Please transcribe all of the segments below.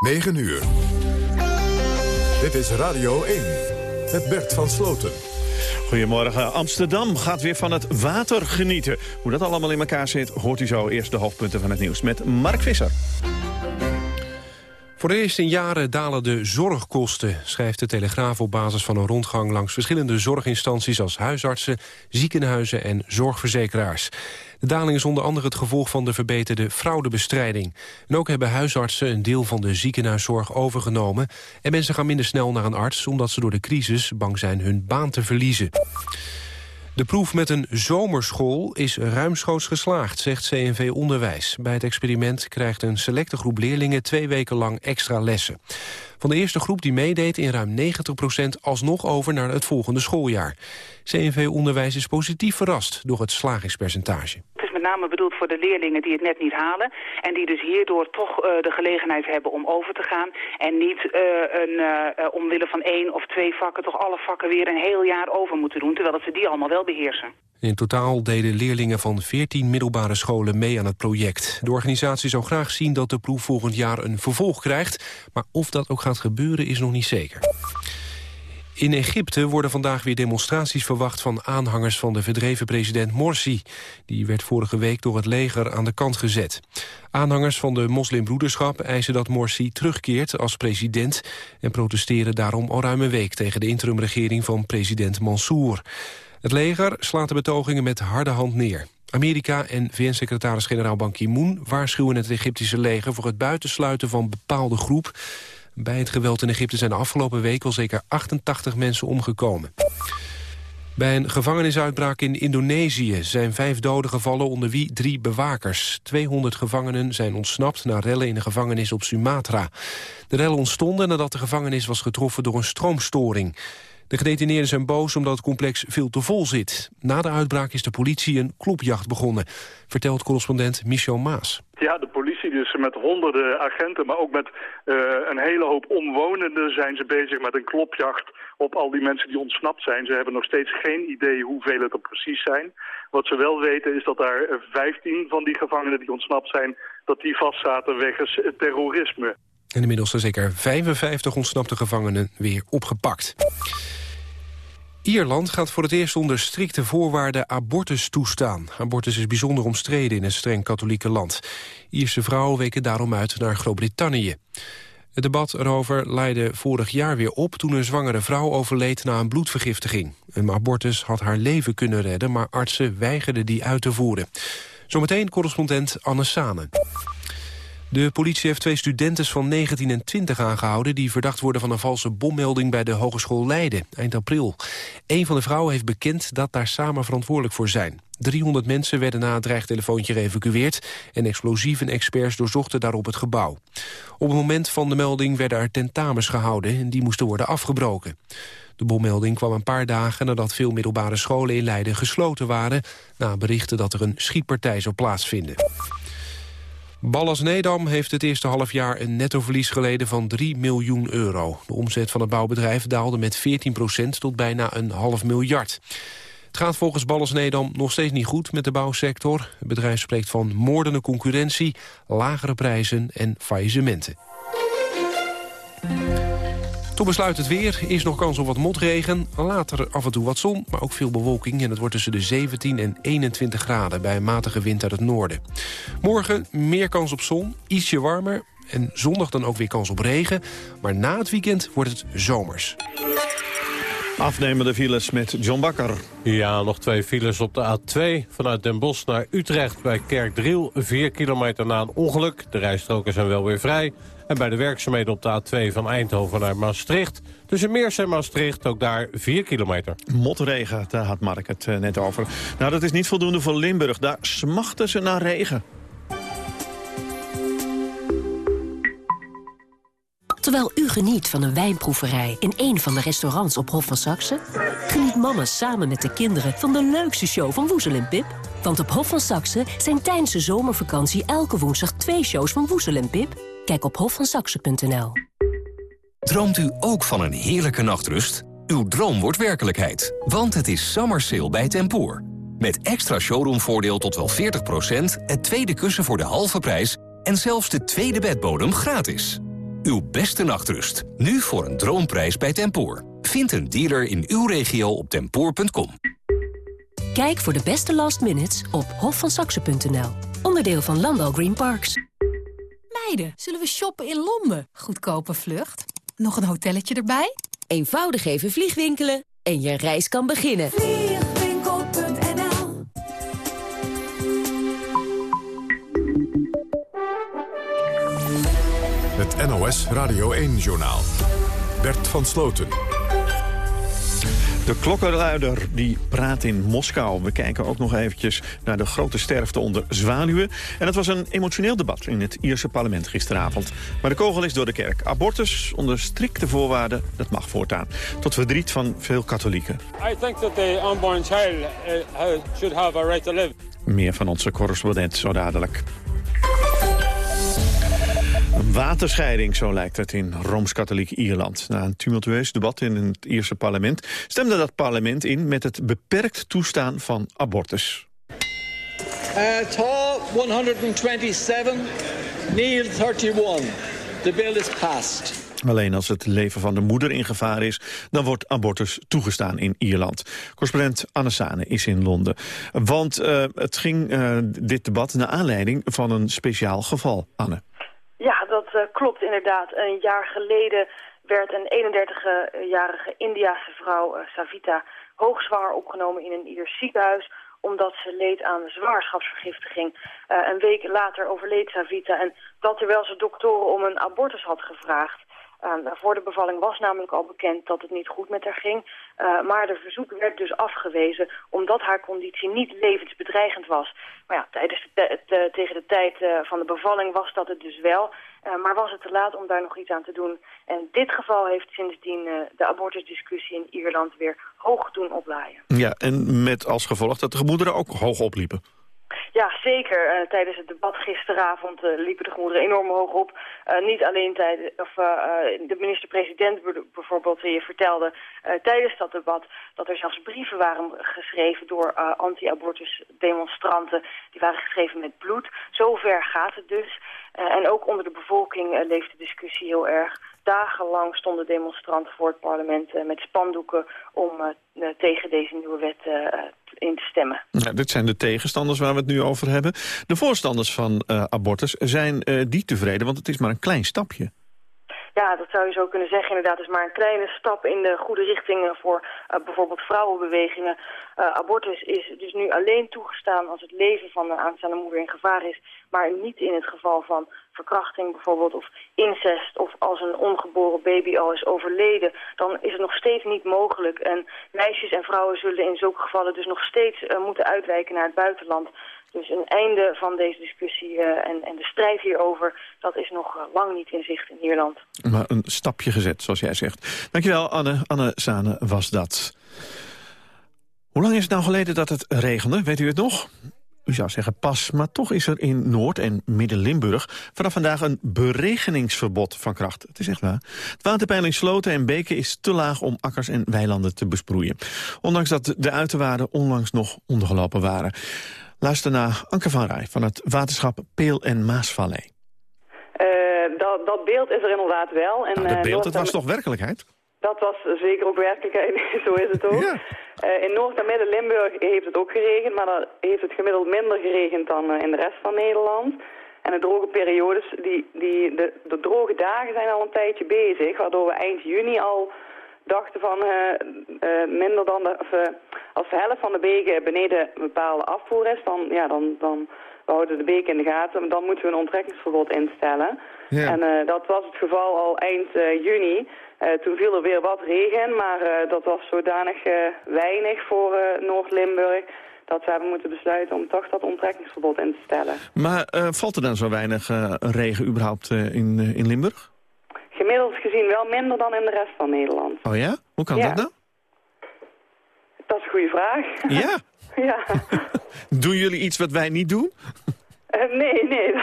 9 uur. Dit is Radio 1 met Bert van Sloten. Goedemorgen. Amsterdam gaat weer van het water genieten. Hoe dat allemaal in elkaar zit, hoort u zo eerst de hoofdpunten van het nieuws met Mark Visser. Voor de eerste in jaren dalen de zorgkosten, schrijft de Telegraaf op basis van een rondgang langs verschillende zorginstanties als huisartsen, ziekenhuizen en zorgverzekeraars. De daling is onder andere het gevolg van de verbeterde fraudebestrijding. En ook hebben huisartsen een deel van de ziekenhuiszorg overgenomen en mensen gaan minder snel naar een arts omdat ze door de crisis bang zijn hun baan te verliezen. De proef met een zomerschool is ruimschoots geslaagd, zegt CNV Onderwijs. Bij het experiment krijgt een selecte groep leerlingen twee weken lang extra lessen. Van de eerste groep die meedeed in ruim 90% alsnog over naar het volgende schooljaar. CNV Onderwijs is positief verrast door het slagingspercentage met name bedoeld voor de leerlingen die het net niet halen. En die dus hierdoor toch uh, de gelegenheid hebben om over te gaan. En niet uh, een, uh, omwille van één of twee vakken toch alle vakken weer een heel jaar over moeten doen. Terwijl ze die allemaal wel beheersen. In totaal deden leerlingen van 14 middelbare scholen mee aan het project. De organisatie zou graag zien dat de proef volgend jaar een vervolg krijgt. Maar of dat ook gaat gebeuren is nog niet zeker. In Egypte worden vandaag weer demonstraties verwacht van aanhangers van de verdreven president Morsi. Die werd vorige week door het leger aan de kant gezet. Aanhangers van de moslimbroederschap eisen dat Morsi terugkeert als president... en protesteren daarom al ruim een week tegen de interimregering van president Mansour. Het leger slaat de betogingen met harde hand neer. Amerika en VN-secretaris-generaal Ban Ki-moon waarschuwen het Egyptische leger... voor het buitensluiten van bepaalde groep bij het geweld in Egypte zijn de afgelopen week al zeker 88 mensen omgekomen. Bij een gevangenisuitbraak in Indonesië zijn vijf doden gevallen onder wie drie bewakers. 200 gevangenen zijn ontsnapt na rellen in de gevangenis op Sumatra. De rellen ontstonden nadat de gevangenis was getroffen door een stroomstoring. De gedetineerden zijn boos omdat het complex veel te vol zit. Na de uitbraak is de politie een klopjacht begonnen, vertelt correspondent Michel Maas. Ja, de politie dus met honderden agenten, maar ook met uh, een hele hoop omwonenden zijn ze bezig met een klopjacht op al die mensen die ontsnapt zijn. Ze hebben nog steeds geen idee hoeveel het er precies zijn. Wat ze wel weten is dat daar 15 van die gevangenen die ontsnapt zijn, dat die vastzaten wegens terrorisme. En inmiddels zijn zeker 55 ontsnapte gevangenen weer opgepakt. Ierland gaat voor het eerst onder strikte voorwaarden abortus toestaan. Abortus is bijzonder omstreden in een streng katholieke land. Ierse vrouwen weken daarom uit naar Groot-Brittannië. Het debat erover leidde vorig jaar weer op toen een zwangere vrouw overleed na een bloedvergiftiging. Een abortus had haar leven kunnen redden, maar artsen weigerden die uit te voeren. Zometeen correspondent Anne Sane. De politie heeft twee studenten van 19 en 20 aangehouden... die verdacht worden van een valse bommelding bij de Hogeschool Leiden, eind april. Een van de vrouwen heeft bekend dat daar samen verantwoordelijk voor zijn. 300 mensen werden na het dreigtelefoontje geëvacueerd... en explosieven-experts doorzochten daarop het gebouw. Op het moment van de melding werden er tentamens gehouden... en die moesten worden afgebroken. De bommelding kwam een paar dagen nadat veel middelbare scholen in Leiden gesloten waren... na berichten dat er een schietpartij zou plaatsvinden. Ballas Nedam heeft het eerste halfjaar een nettoverlies geleden van 3 miljoen euro. De omzet van het bouwbedrijf daalde met 14% tot bijna een half miljard. Het gaat volgens Ballas Nedam nog steeds niet goed met de bouwsector. Het bedrijf spreekt van moordende concurrentie, lagere prijzen en faillissementen. Tot besluit het weer. Eerst nog kans op wat motregen. Later af en toe wat zon, maar ook veel bewolking. En het wordt tussen de 17 en 21 graden bij een matige wind uit het noorden. Morgen meer kans op zon, ietsje warmer. En zondag dan ook weer kans op regen. Maar na het weekend wordt het zomers. Afnemende files met John Bakker. Ja, nog twee files op de A2 vanuit Den Bosch naar Utrecht bij Kerkdriel. Vier kilometer na een ongeluk. De rijstroken zijn wel weer vrij. En bij de werkzaamheden op de A2 van Eindhoven naar Maastricht... tussen Meers en Maastricht ook daar 4 kilometer. Motregen, daar had Mark het eh, net over. Nou, dat is niet voldoende voor Limburg. Daar smachten ze naar regen. Terwijl u geniet van een wijnproeverij in een van de restaurants op Hof van Saxe... geniet mama samen met de kinderen van de leukste show van Woezel en Pip. Want op Hof van Saxe zijn tijdens de zomervakantie elke woensdag twee shows van Woezel en Pip... Kijk op hofvansaxe.nl. Droomt u ook van een heerlijke nachtrust? Uw droom wordt werkelijkheid, want het is summer sale bij Tempoor. Met extra showroomvoordeel tot wel 40%, het tweede kussen voor de halve prijs... en zelfs de tweede bedbodem gratis. Uw beste nachtrust. Nu voor een droomprijs bij Tempoor. Vind een dealer in uw regio op tempoor.com. Kijk voor de beste last minutes op hofvansaxen.nl. Onderdeel van Landal Green Parks. Zullen we shoppen in Londen? Goedkope vlucht. Nog een hotelletje erbij? Eenvoudig even vliegwinkelen en je reis kan beginnen. Vliegwinkel.nl Het NOS Radio 1-journaal. Bert van Sloten. De klokkenluider die praat in Moskou. We kijken ook nog eventjes naar de grote sterfte onder zwaluwen. En het was een emotioneel debat in het Ierse parlement gisteravond. Maar de kogel is door de kerk. Abortus onder strikte voorwaarden, dat mag voortaan. Tot verdriet van veel katholieken. I think that the unborn child uh, should have a right to live. Meer van onze correspondent zo dadelijk. Een waterscheiding, zo lijkt het in Rooms-Katholiek Ierland. Na een tumultueus debat in het Ierse parlement... stemde dat parlement in met het beperkt toestaan van abortus. Uh, Tá 127, Neil 31. The bill is passed. Alleen als het leven van de moeder in gevaar is... dan wordt abortus toegestaan in Ierland. Correspondent Anne Sane is in Londen. Want uh, het ging uh, dit debat naar aanleiding van een speciaal geval. Anne. Dat uh, klopt inderdaad. Een jaar geleden werd een 31-jarige Indiase vrouw, uh, Savita, hoogzwanger opgenomen in een Iers ziekenhuis omdat ze leed aan zwangerschapsvergiftiging. Uh, een week later overleed Savita en dat terwijl ze doktoren om een abortus had gevraagd. Uh, voor de bevalling was namelijk al bekend dat het niet goed met haar ging. Maar de verzoek werd dus afgewezen omdat haar conditie niet levensbedreigend was. Maar ja, tijdens de te tegen de tijd van de bevalling was dat het dus wel. Maar was het te laat om daar nog iets aan te doen. En dit geval heeft sindsdien de abortusdiscussie in Ierland weer hoog doen oplaaien. Ja, en met als gevolg dat de gemoederen ook hoog opliepen. Ja, zeker. Uh, tijdens het debat gisteravond uh, liepen de gemoederen enorm hoog op. Uh, niet alleen tijdens, of de minister-president bijvoorbeeld je vertelde tijdens dat debat dat er zelfs brieven waren geschreven door anti-abortus demonstranten. Die waren geschreven met bloed. Zover gaat het dus. en ook onder de bevolking leeft de discussie heel erg. Dagenlang stonden demonstranten voor het parlement uh, met spandoeken om uh, tegen deze nieuwe wet in te stemmen. Ja, dit zijn de tegenstanders waar we het nu over hebben. De voorstanders van abortus zijn die tevreden, want het is maar een klein stapje. Ja, dat zou je zo kunnen zeggen. Inderdaad, het is maar een kleine stap in de goede richting voor uh, bijvoorbeeld vrouwenbewegingen. Uh, abortus is dus nu alleen toegestaan als het leven van een aanstaande moeder in gevaar is. Maar niet in het geval van verkrachting bijvoorbeeld of incest of als een ongeboren baby al is overleden. Dan is het nog steeds niet mogelijk. En meisjes en vrouwen zullen in zulke gevallen dus nog steeds uh, moeten uitwijken naar het buitenland. Dus een einde van deze discussie uh, en, en de strijd hierover, dat is nog uh, lang niet in zicht in Ierland. Maar een stapje gezet, zoals jij zegt. Dankjewel, Anne. Anne Sane was dat. Hoe lang is het nou geleden dat het regende? Weet u het nog? U zou zeggen pas, maar toch is er in Noord- en Midden-Limburg... vanaf vandaag een beregeningsverbod van kracht. Het is echt waar. Het waterpeil in sloten en beken is te laag om akkers en weilanden te besproeien. Ondanks dat de uiterwaarden onlangs nog ondergelopen waren. Luister naar Anke van Rij van het waterschap Peel en Maasvallei. Uh, dat, dat beeld is er inderdaad wel. En, nou, dat beeld, dat was toch werkelijkheid? Dat was zeker ook werkelijkheid, zo is het ook. Ja. Uh, in Noord- en Midden-Limburg heeft het ook geregend, maar dan heeft het gemiddeld minder geregend dan uh, in de rest van Nederland. En de droge periodes, die, die, de, de droge dagen zijn al een tijdje bezig, waardoor we eind juni al dachten van uh, minder dan de, of, als de helft van de beken beneden een bepaalde afvoer is, dan, ja, dan, dan we houden de beken in de gaten, dan moeten we een onttrekkingsverbod instellen. Ja. En dat was het geval al eind juni. Uh, toen viel er weer wat regen, maar uh, dat was zodanig uh, weinig voor Noord-Limburg... dat we hebben moeten besluiten om toch dat onttrekkingsverbod in te stellen. Maar valt er dan zo weinig regen überhaupt in, in Limburg? Gemiddeld gezien wel minder dan in de rest van Nederland. Oh ja? Hoe kan ja. dat nou? Dat is een goede vraag. Ja? ja. doen jullie iets wat wij niet doen? Nee, nee. Dat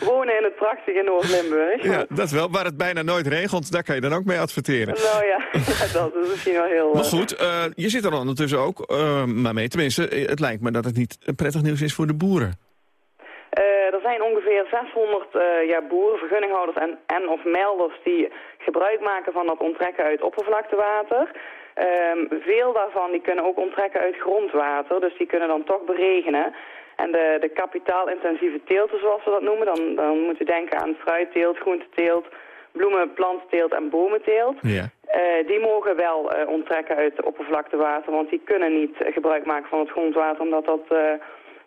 wonen in het prachtige Noord-Limburg. Ja, dat wel. Waar het bijna nooit regent, daar kan je dan ook mee adverteren. Nou ja, dat is misschien wel heel... Maar goed, uh, je zit er ondertussen ook uh, maar mee. Tenminste, het lijkt me dat het niet prettig nieuws is voor de boeren. er zijn ongeveer 600 uh, ja, boeren, vergunninghouders en, en of melders die gebruik maken van dat onttrekken uit oppervlaktewater. Um, veel daarvan die kunnen ook onttrekken uit grondwater, dus die kunnen dan toch beregenen. En de, de kapitaalintensieve teelten, zoals we dat noemen, dan, dan moet u denken aan fruitteelt, groenteteelt, bloemen, plantteelt en bomenteelt. Ja. Uh, die mogen wel uh, onttrekken uit oppervlaktewater, want die kunnen niet uh, gebruik maken van het grondwater, omdat dat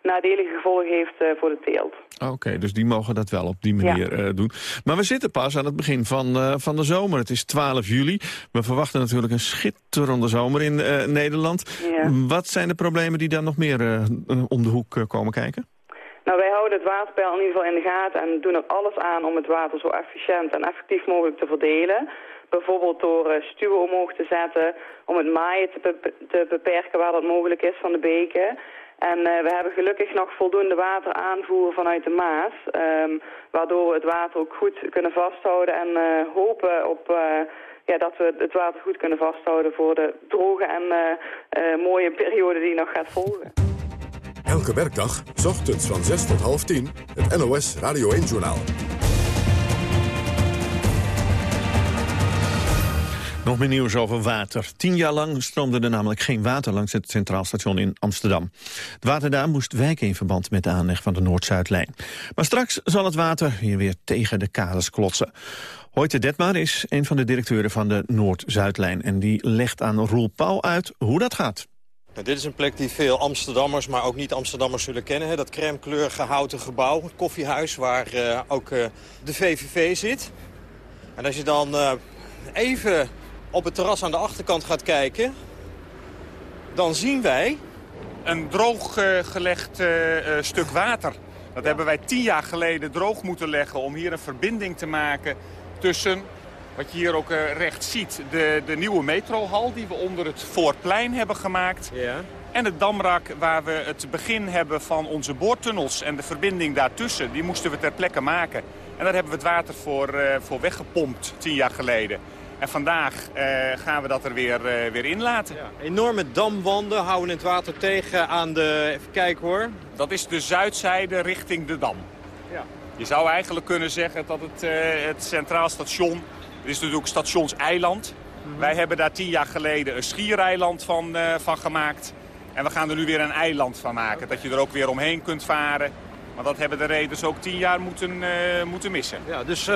nadelige gevolgen heeft voor de teelt. Oké, dus die mogen dat wel op die manier Ja. doen. Maar we zitten pas aan het begin van, eh, van de zomer. Het is 12 juli. We verwachten natuurlijk een schitterende zomer in eh, Nederland. Ja. Wat zijn de problemen die dan nog meer eh, eh, om de hoek eh, komen kijken? Nou, wij houden het waterpeil in ieder geval in de gaten en doen er alles aan om het water zo efficiënt en effectief mogelijk te verdelen. Bijvoorbeeld door eh, stuwen omhoog te zetten, om het maaien te beperken waar dat mogelijk is van de beken. En eh, we hebben gelukkig nog voldoende water aanvoeren vanuit de Maas, ehm, waardoor we het water ook goed kunnen vasthouden en eh, hopen op... eh, ja, dat we het water goed kunnen vasthouden voor de droge en mooie periode die nog gaat volgen. Elke werkdag, 's ochtends van 6 tot half 10, het NOS Radio 1-journaal. Nog meer nieuws over water. Tien jaar lang stroomde er namelijk geen water langs het Centraal Station in Amsterdam. Het water daar moest wijken in verband met de aanleg van de Noord-Zuidlijn. Maar straks zal het water hier weer tegen de kaders klotsen. Hoyte Detmar is een van de directeuren van de Noord-Zuidlijn... en die legt aan Roel Pauw uit hoe dat gaat. Nou, dit is een plek die veel Amsterdammers, maar ook niet-Amsterdammers zullen kennen. Hè? Dat crèmekleurige houten gebouw, het koffiehuis waar eh, ook eh, de VVV zit. En als je dan eh, even op het terras aan de achterkant gaat kijken... dan zien wij... Een drooggelegd eh, eh, stuk water. Dat hebben wij tien jaar geleden droog moeten leggen om hier een verbinding te maken tussen, wat je hier ook eh, rechts ziet, de, de nieuwe metrohal die we onder het Voorplein hebben gemaakt. En het damrak waar we het begin hebben van onze boortunnels en de verbinding daartussen, die moesten we ter plekke maken. En daar hebben we het water voor, voor weggepompt tien jaar geleden. En vandaag eh, gaan we dat er weer, eh, weer in laten. Enorme damwanden houden het water tegen aan de... Even kijken hoor. Dat is de zuidzijde richting de Dam. Ja. Je zou eigenlijk kunnen zeggen dat het, eh, het Centraal Station... Het is natuurlijk stationseiland. Wij hebben daar tien jaar geleden een schiereiland van, van gemaakt. En we gaan er nu weer een eiland van maken. Dat je er ook weer omheen kunt varen. Maar dat hebben de reders ook tien jaar moeten, moeten missen. Ja, dus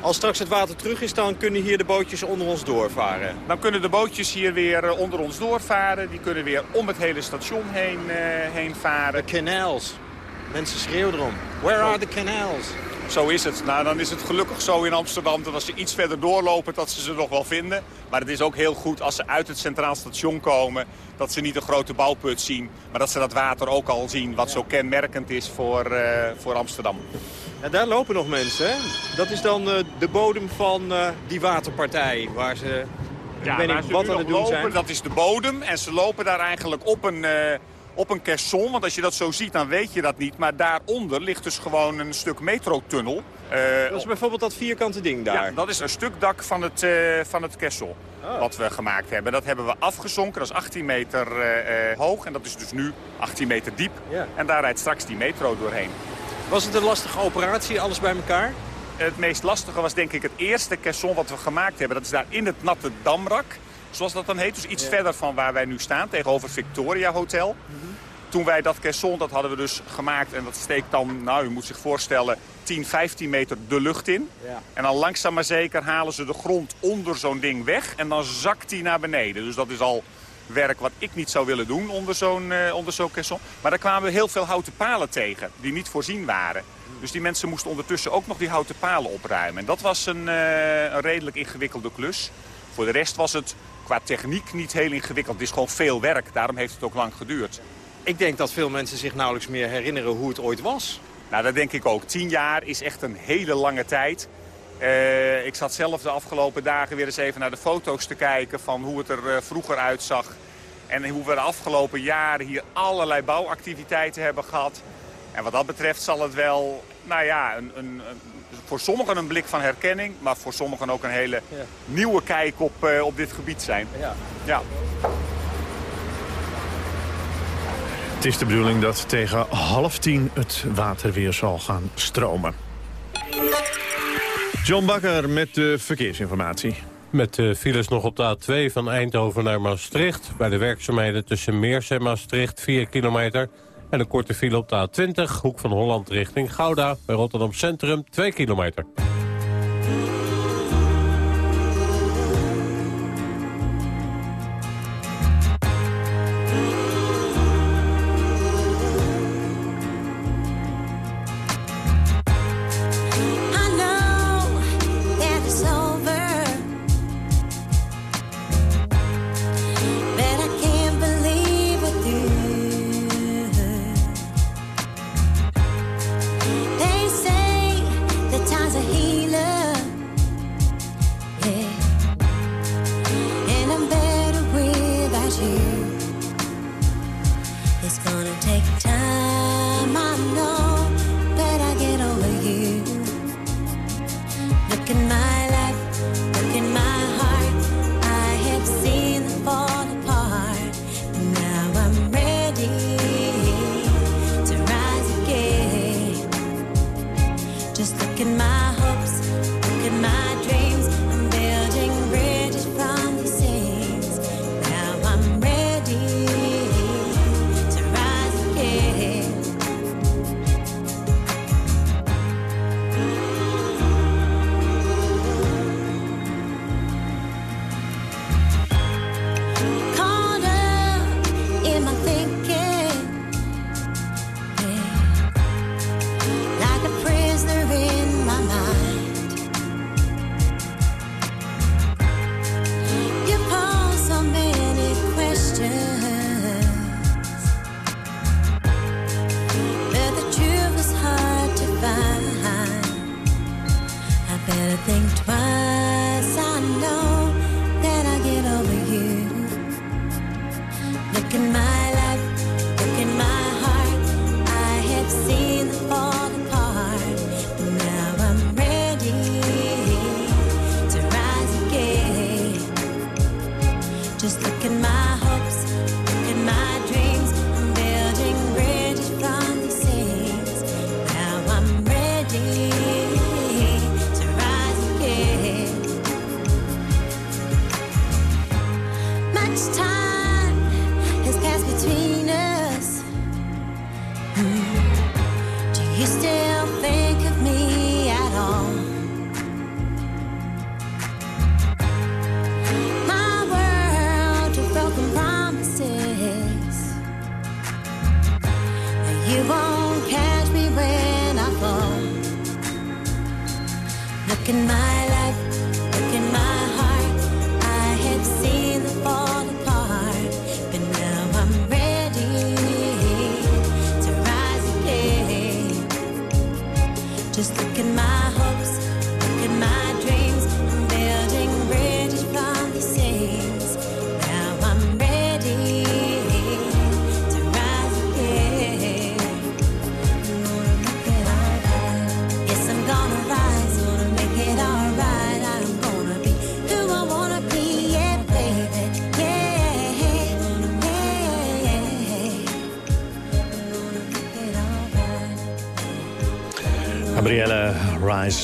als straks het water terug is, dan kunnen hier de bootjes onder ons doorvaren. Dan kunnen de bootjes hier weer eh, onder ons doorvaren. Die kunnen weer om het hele station heen, eh, heen varen. De canals. Mensen schreeuwen erom. Where are the canals? Zo is het. Nou, dan is het gelukkig zo in Amsterdam dat als ze iets verder doorlopen, dat ze ze nog wel vinden. Maar het is ook heel goed als ze uit het Centraal Station komen, dat ze niet een grote bouwput zien, maar dat ze dat water ook al zien, wat zo kenmerkend is voor, eh, voor Amsterdam. Ja, daar lopen nog mensen, hè? Dat is dan eh, de bodem van eh, die waterpartij, waar ze... ik weet waar niet ze wat aan het doen lopen, zijn. Dat is de bodem en ze lopen daar eigenlijk op een, op een caisson. Want als je dat zo ziet, dan weet je dat niet. Maar daaronder ligt dus gewoon een stuk metrotunnel. Eh, Dat is bijvoorbeeld dat vierkante ding daar. Ja, dat is een stuk dak van het, eh van het kessel. Oh. Wat we gemaakt hebben. Dat hebben we afgezonken. Dat is 18 meter eh, hoog. En dat is dus nu 18 meter diep. Ja. En daar rijdt straks die metro doorheen. Was het een lastige operatie, alles bij elkaar? Het meest lastige was denk ik het eerste caisson wat we gemaakt hebben. Dat is daar in het natte damrak. Zoals dat dan heet. Dus iets verder van waar wij nu staan. Tegenover Victoria Hotel. Toen wij dat caisson, dat hadden we dus gemaakt. En dat steekt dan, nou u moet zich voorstellen, 10, 15 meter de lucht in. Ja. En dan langzaam maar zeker halen ze de grond onder zo'n ding weg. En dan zakt die naar beneden. Dus dat is al werk wat ik niet zou willen doen onder zo'n eh, onder zo'n caisson. Maar daar kwamen we heel veel houten palen tegen. Die niet voorzien waren. Dus die mensen moesten ondertussen ook nog die houten palen opruimen. En dat was een, eh, een redelijk ingewikkelde klus. Voor de rest was het qua techniek niet heel ingewikkeld. Het is gewoon veel werk. Daarom heeft het ook lang geduurd. Ik denk dat veel mensen zich nauwelijks meer herinneren hoe het ooit was. Nou, dat denk ik ook. Tien jaar is echt een hele lange tijd. Eh, ik zat zelf de afgelopen dagen weer eens even naar de foto's te kijken... van hoe het er eh, vroeger uitzag. En hoe we de afgelopen jaren hier allerlei bouwactiviteiten hebben gehad. En wat dat betreft zal het wel, nou ja, een, een, een- voor sommigen een blik van herkenning... maar voor sommigen ook een hele nieuwe kijk op, eh, op dit gebied zijn. Ja. ja. is de bedoeling dat tegen half tien het water weer zal gaan stromen. John Bakker met de verkeersinformatie. Met de files nog op de A2 van Eindhoven naar Maastricht. Bij de werkzaamheden tussen Meers en Maastricht 4 kilometer. En een korte file op de A20, hoek van Holland richting Gouda. Bij Rotterdam Centrum 2 kilometer.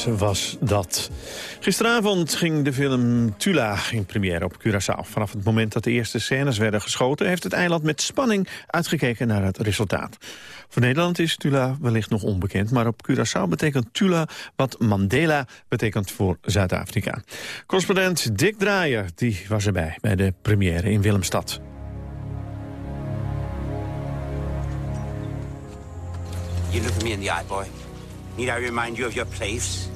Was dat. Gisteravond ging de film Tula in première op Curaçao. Vanaf het moment dat de eerste scènes werden geschoten... heeft het eiland met spanning uitgekeken naar het resultaat. Voor Nederland is Tula wellicht nog onbekend... maar op Curaçao betekent Tula wat Mandela betekent voor Zuid-Afrika. Correspondent Dick Draaier die was erbij bij de première in Willemstad. You look me in the eye, boy. Need I remind you of your place?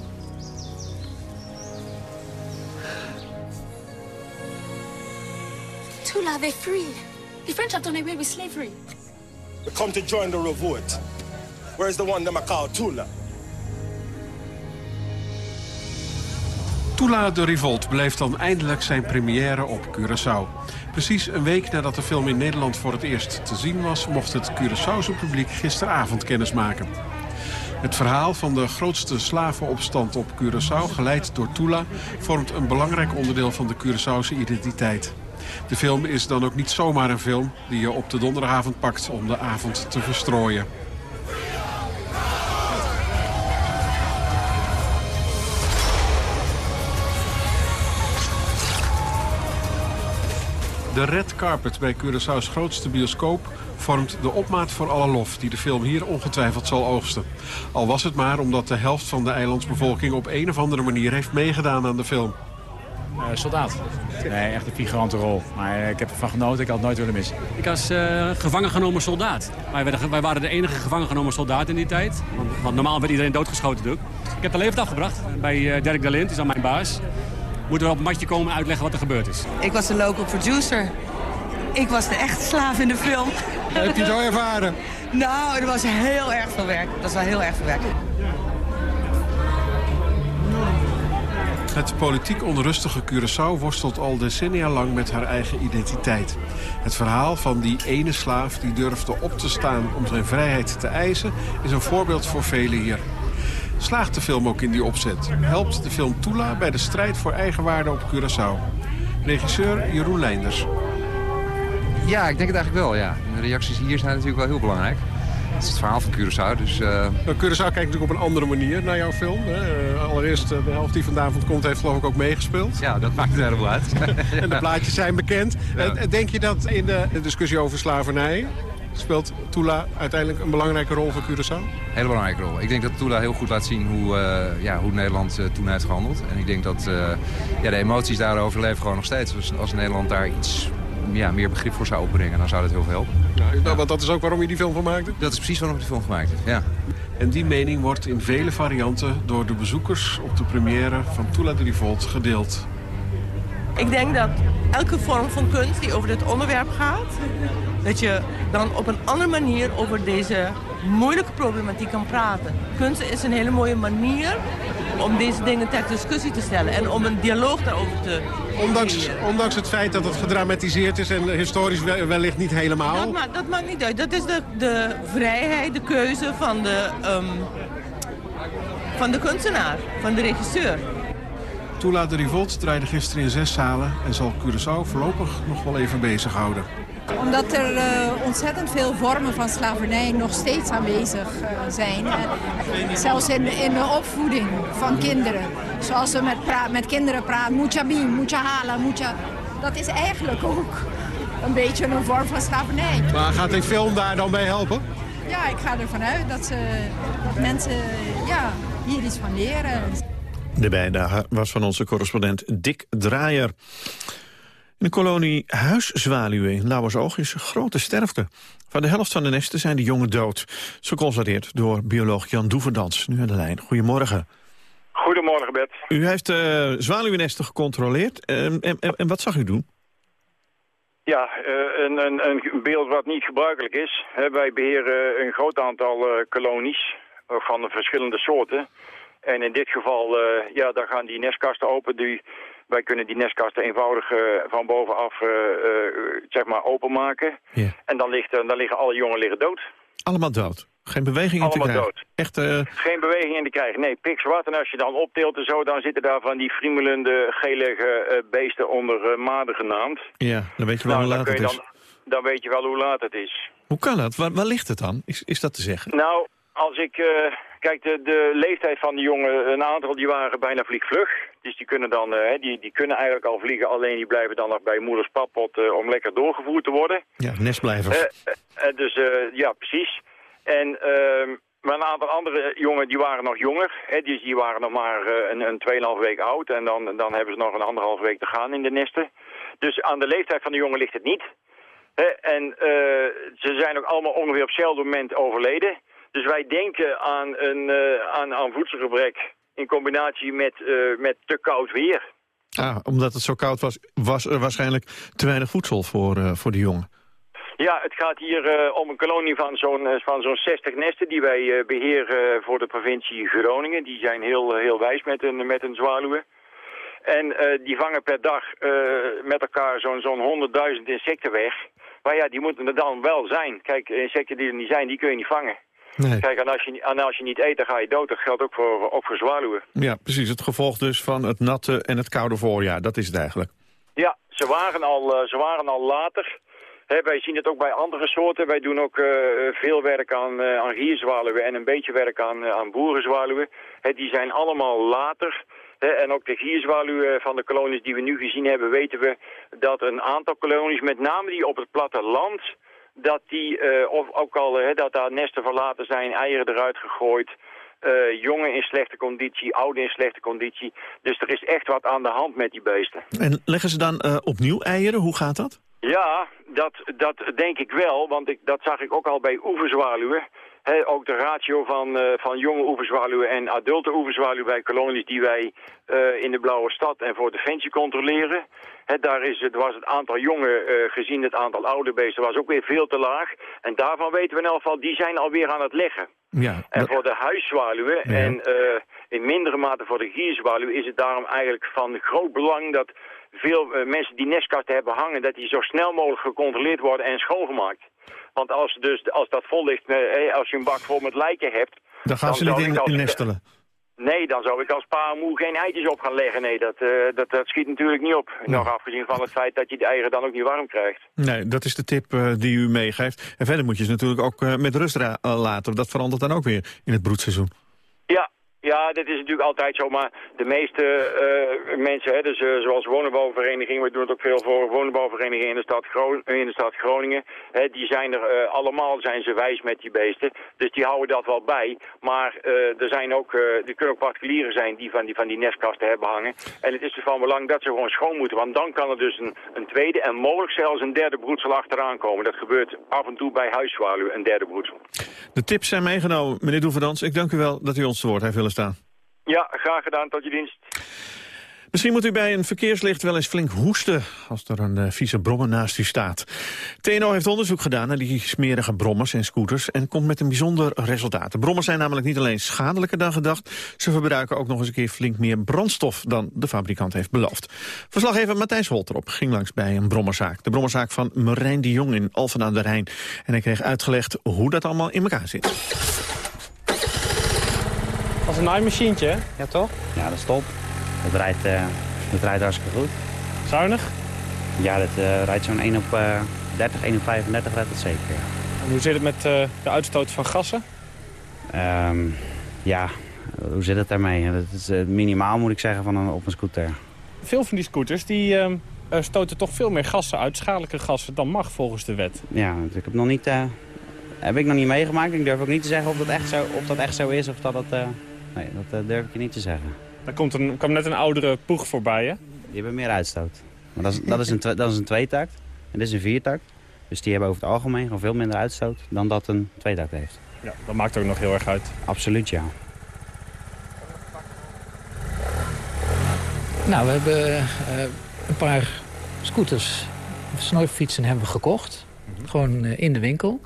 Tula, they're free. The French have done away with slavery. We come to join the revolt. Where's the one that I call Tula? Tula de Revolt beleeft dan eindelijk zijn première op Curaçao. Precies een week nadat de film in Nederland voor het eerst te zien was... mocht het Curaçaose publiek gisteravond kennismaken. Het verhaal van de grootste slavenopstand op Curaçao, geleid door Tula... vormt een belangrijk onderdeel van de Curaçaose identiteit. De film is dan ook niet zomaar een film die je op de donderdagavond pakt om de avond te verstrooien. De red carpet bij Curaçao's grootste bioscoop vormt de opmaat voor alle lof die de film hier ongetwijfeld zal oogsten. Al was het maar omdat de helft van de eilandsbevolking op een of andere manier heeft meegedaan aan de film. Eh, soldaat. Nee, echt een figurante rol. Maar eh, ik heb ervan genoten, ik had het nooit willen missen. Ik was eh, gevangen genomen soldaat. Wij, werden, wij waren de enige gevangen genomen soldaat in die tijd. Want, want normaal werd iedereen doodgeschoten natuurlijk. Ik heb de levend afgebracht bij eh, Dirk Dalint, die is dan mijn baas. Moeten we op het matje komen en uitleggen wat er gebeurd is. Ik was de local producer. Ik was de echte slaaf in de film. Heb je zo ervaren? Nou, het was heel erg veel werk. Dat was wel heel erg veel werk. Het politiek onrustige Curaçao worstelt al decennia lang met haar eigen identiteit. Het verhaal van die ene slaaf die durfde op te staan om zijn vrijheid te eisen... is een voorbeeld voor velen hier. Slaagt de film ook in die opzet? Helpt de film Tula bij de strijd voor eigenwaarde op Curaçao? Regisseur Jeroen Leinders. Ja, ik denk het eigenlijk wel, ja. De reacties hier zijn natuurlijk wel heel belangrijk. Het is het verhaal van Curaçao, dus... eh, Nou, Curaçao kijkt natuurlijk op een andere manier naar jouw film. Hè. Eh, allereerst, eh, de helft die vanavond komt, heeft geloof ik ook meegespeeld. Ja, dat maakt er helemaal uit. en de plaatjes zijn bekend. Denk je dat in de discussie over slavernij... speelt Tula uiteindelijk een belangrijke rol voor Curaçao? Hele belangrijke rol. Ik denk dat Tula heel goed laat zien hoe, ja, hoe Nederland toen heeft gehandeld. En ik denk dat ja, de emoties daarover leven gewoon nog steeds. Dus als Nederland daar iets ja, meer begrip voor zou opbrengen, dan zou dat heel veel helpen. Ja, nou, want dat is ook waarom je die film van maakte? Dat is precies waarom ik die film gemaakt heb, ja. En die mening wordt in vele varianten door de bezoekers op de première van Tula de Revolt gedeeld. Ik denk dat elke vorm van kunst die over dit onderwerp gaat... dat je dan op een andere manier over deze moeilijke problematiek kan praten. Kunst is een hele mooie manier om deze dingen ter discussie te stellen... en om een dialoog daarover te Ondanks, ondanks het feit dat het gedramatiseerd is en historisch wel- wellicht niet helemaal. Dat, maakt, dat maakt niet uit. Dat is de, de vrijheid, de keuze van de, ehm, van de kunstenaar, van de regisseur. Tula de Revolt draaide gisteren in zes zalen en zal Curaçao voorlopig nog wel even bezighouden. Omdat er eh, ontzettend veel vormen van slavernij nog steeds aanwezig eh, zijn. En zelfs in, in de opvoeding van kinderen. Zoals ze met, pra- met kinderen praten. Mucha bien, mucha hala, mucha... Dat is eigenlijk ook een beetje een vorm van slavernij. Maar gaat die film daar dan bij helpen? Ja, ik ga ervan uit dat, ze, dat mensen ja, hier iets van leren. De bijdrage was van onze correspondent Dick Draaier. In de kolonie Huiszwaluwe in Lauwersoog is grote sterfte. Van de helft van de nesten zijn de jongen dood. Zo constateerd door bioloog Jan Doeverdans, nu aan de lijn. Goedemorgen. Goedemorgen, Bert. U heeft uh, zwaluwenesten gecontroleerd. En, en, en, en wat zag u doen? Ja, eh, een, een, een beeld wat niet gebruikelijk is. Wij beheren een groot aantal eh, kolonies van de verschillende soorten. En in dit geval, eh, ja, daar gaan die nestkasten open. Die, wij kunnen die nestkasten eenvoudig eh, van bovenaf eh, eh, zeg maar openmaken. Ja. En dan, ligt, dan liggen alle jongen liggen dood. Allemaal dood. Geen beweging in te Allemaal krijgen. dood. Echt, Geen beweging in te krijgen. Nee, pikzwart. En als je dan opteelt en zo, dan zitten daar van die friemelende, gelige beesten onder uh, maden genaamd. ja, dan weet je wel Nou, hoe laat het is. dan, dan weet je wel hoe laat het is. Hoe kan dat? Waar, waar ligt het dan? Is, is dat te zeggen? Nou, als ik... eh, kijk, de, de leeftijd van de jongen, een aantal die waren bijna vliegvlug. Dus die kunnen dan, eh, die, die kunnen eigenlijk al vliegen. Alleen die blijven dan nog bij moeders pappot eh, om lekker doorgevoerd te worden. Ja, nestblijvers. Dus ja, precies. En ehm, maar een aantal andere jongen die waren nog jonger. Hè, die, die waren nog maar een, een 2,5 week oud. En dan, dan hebben ze nog een anderhalf week te gaan in de nesten. Dus aan de leeftijd van de jongen ligt het niet. En ze zijn ook allemaal ongeveer op hetzelfde moment overleden. Dus wij denken aan, een, eh, aan, aan voedselgebrek in combinatie met, eh, met te koud weer. Ah, omdat het zo koud was, was er waarschijnlijk te weinig voedsel voor, eh, voor de jongen. Ja, het gaat hier om een kolonie van zo'n van zo'n 60 nesten die wij eh, beheren voor de provincie Groningen. Die zijn heel, heel wijs met een, met een zwaluwe. En die vangen per dag met elkaar zo'n zo'n 100.000 insecten weg. Maar ja, die moeten er dan wel zijn. Kijk, insecten die er niet zijn, die kun je niet vangen. Nee. Kijk, en als, je, en als je niet eet, dan ga je dood. Dat geldt ook voor, ook voor zwaluwen. Ja, precies. Het gevolg dus van het natte en het koude voorjaar. Dat is het eigenlijk. Ja, ze waren al, eh, ze waren al later. Wij zien het ook bij andere soorten. Wij doen ook eh, veel werk aan, eh, aan gierzwaluwen en een beetje werk aan, aan boerenzwaluwen. Die zijn allemaal later. En ook de gierzwaluwen van de kolonies die we nu gezien hebben, weten we dat een aantal kolonies, met name die op het platteland, dat die, eh, of ook al hè, dat daar nesten verlaten zijn, eieren eruit gegooid. eh, jongen in slechte conditie, ouden in slechte conditie. Dus er is echt wat aan de hand met die beesten. En leggen ze dan eh, opnieuw eieren? Hoe gaat dat? Ja, dat, dat denk ik wel, want ik, dat zag ik ook al bij oeverzwaluwen. Ook de ratio van, eh, van jonge oeverzwaluwen en adulte oeverzwaluwen bij kolonies die wij eh, in de Blauwe Stad en voor Defensie controleren. Daar is het, was het aantal jongen eh, gezien het aantal oude beesten was ook weer veel te laag. En daarvan weten we in elk geval, die zijn alweer aan het leggen. Ja, En voor de huiszwaluwen Ja. en in mindere mate voor de gierzwaluw is het daarom eigenlijk van groot belang dat veel eh, mensen die nestkasten hebben hangen, dat die zo snel mogelijk gecontroleerd worden en schoongemaakt. Want als, dus, als dat vol ligt, eh, als je een bak vol met lijken hebt... Dan gaan ze niet in, als- in nestelen. Nee, dan zou ik als pa moe geen eitjes op gaan leggen. Nee, dat, eh, dat, dat schiet natuurlijk niet op. Nog afgezien van het feit dat je de eieren dan ook niet warm krijgt. Nee, dat is de tip eh, die u meegeeft. En verder moet je ze natuurlijk ook eh, met rust eh, laten. Dat verandert dan ook weer in het broedseizoen. Ja, ja, dat is natuurlijk altijd zo, maar de meeste eh, mensen, hè, dus, eh, zoals woningbouwverenigingen, we doen het ook veel voor woningbouwverenigingen in de stad, Gro- in de stad Groningen, hè, die zijn er eh, allemaal, zijn ze wijs met die beesten, dus die houden dat wel bij. Maar eh, er zijn ook, eh er kunnen ook particulieren zijn die van die, van die nestkasten hebben hangen. En het is dus van belang dat ze gewoon schoon moeten, want dan kan er dus een, een tweede en mogelijk zelfs een derde broedsel achteraan komen. Dat gebeurt af en toe bij huiszwaluwen, een derde broedsel. De tips zijn meegenomen, meneer Doeverdans. Ik dank u wel dat u ons te woord heeft willen staan. Ja, graag gedaan, tot je dienst. Misschien moet u bij een verkeerslicht wel eens flink hoesten als er een eh, vieze brommer naast u staat. TNO heeft onderzoek gedaan naar die smerige brommers en scooters en komt met een bijzonder resultaat. De brommers zijn namelijk niet alleen schadelijker dan gedacht, ze verbruiken ook nog eens een keer flink meer brandstof dan de fabrikant heeft beloofd. Verslaggever Matthijs Holterop ging langs bij een brommerzaak. De brommerzaak van Marijn de Jong in Alphen aan de Rijn. En hij kreeg uitgelegd hoe dat allemaal in elkaar zit. Als een naaimachientje, hè? Ja, toch? Ja, dat is top. Het rijdt, eh, het rijdt hartstikke goed. Zuinig? Ja, dat eh, rijdt zo'n 1 op eh 30, 1 op 35 rijdt het zeker. En hoe zit het met eh, de uitstoot van gassen? Ehm, ja, hoe zit het daarmee? Dat is eh, minimaal, moet ik zeggen, van een, op een scooter. Veel van die scooters die, ehm, eh, stoten toch veel meer gassen uit, schadelijke gassen, dan mag volgens de wet. Ja, ik heb nog niet, eh, heb ik nog niet meegemaakt. Ik durf ook niet te zeggen of dat echt zo, of dat echt zo is of dat het... eh, nee, dat eh, durf ik je niet te zeggen. Daar komt een, kwam net een oudere poeg voorbij, hè? Die hebben meer uitstoot. Maar dat is, dat is, een, dat is een tweetakt en dit is een viertakt. Dus die hebben over het algemeen gewoon veel minder uitstoot dan dat een tweetakt heeft. Ja, dat maakt ook nog heel erg uit. Absoluut, ja. Nou, we hebben eh, een paar scooters, snorfietsen hebben we gekocht. Gewoon eh, in de winkel.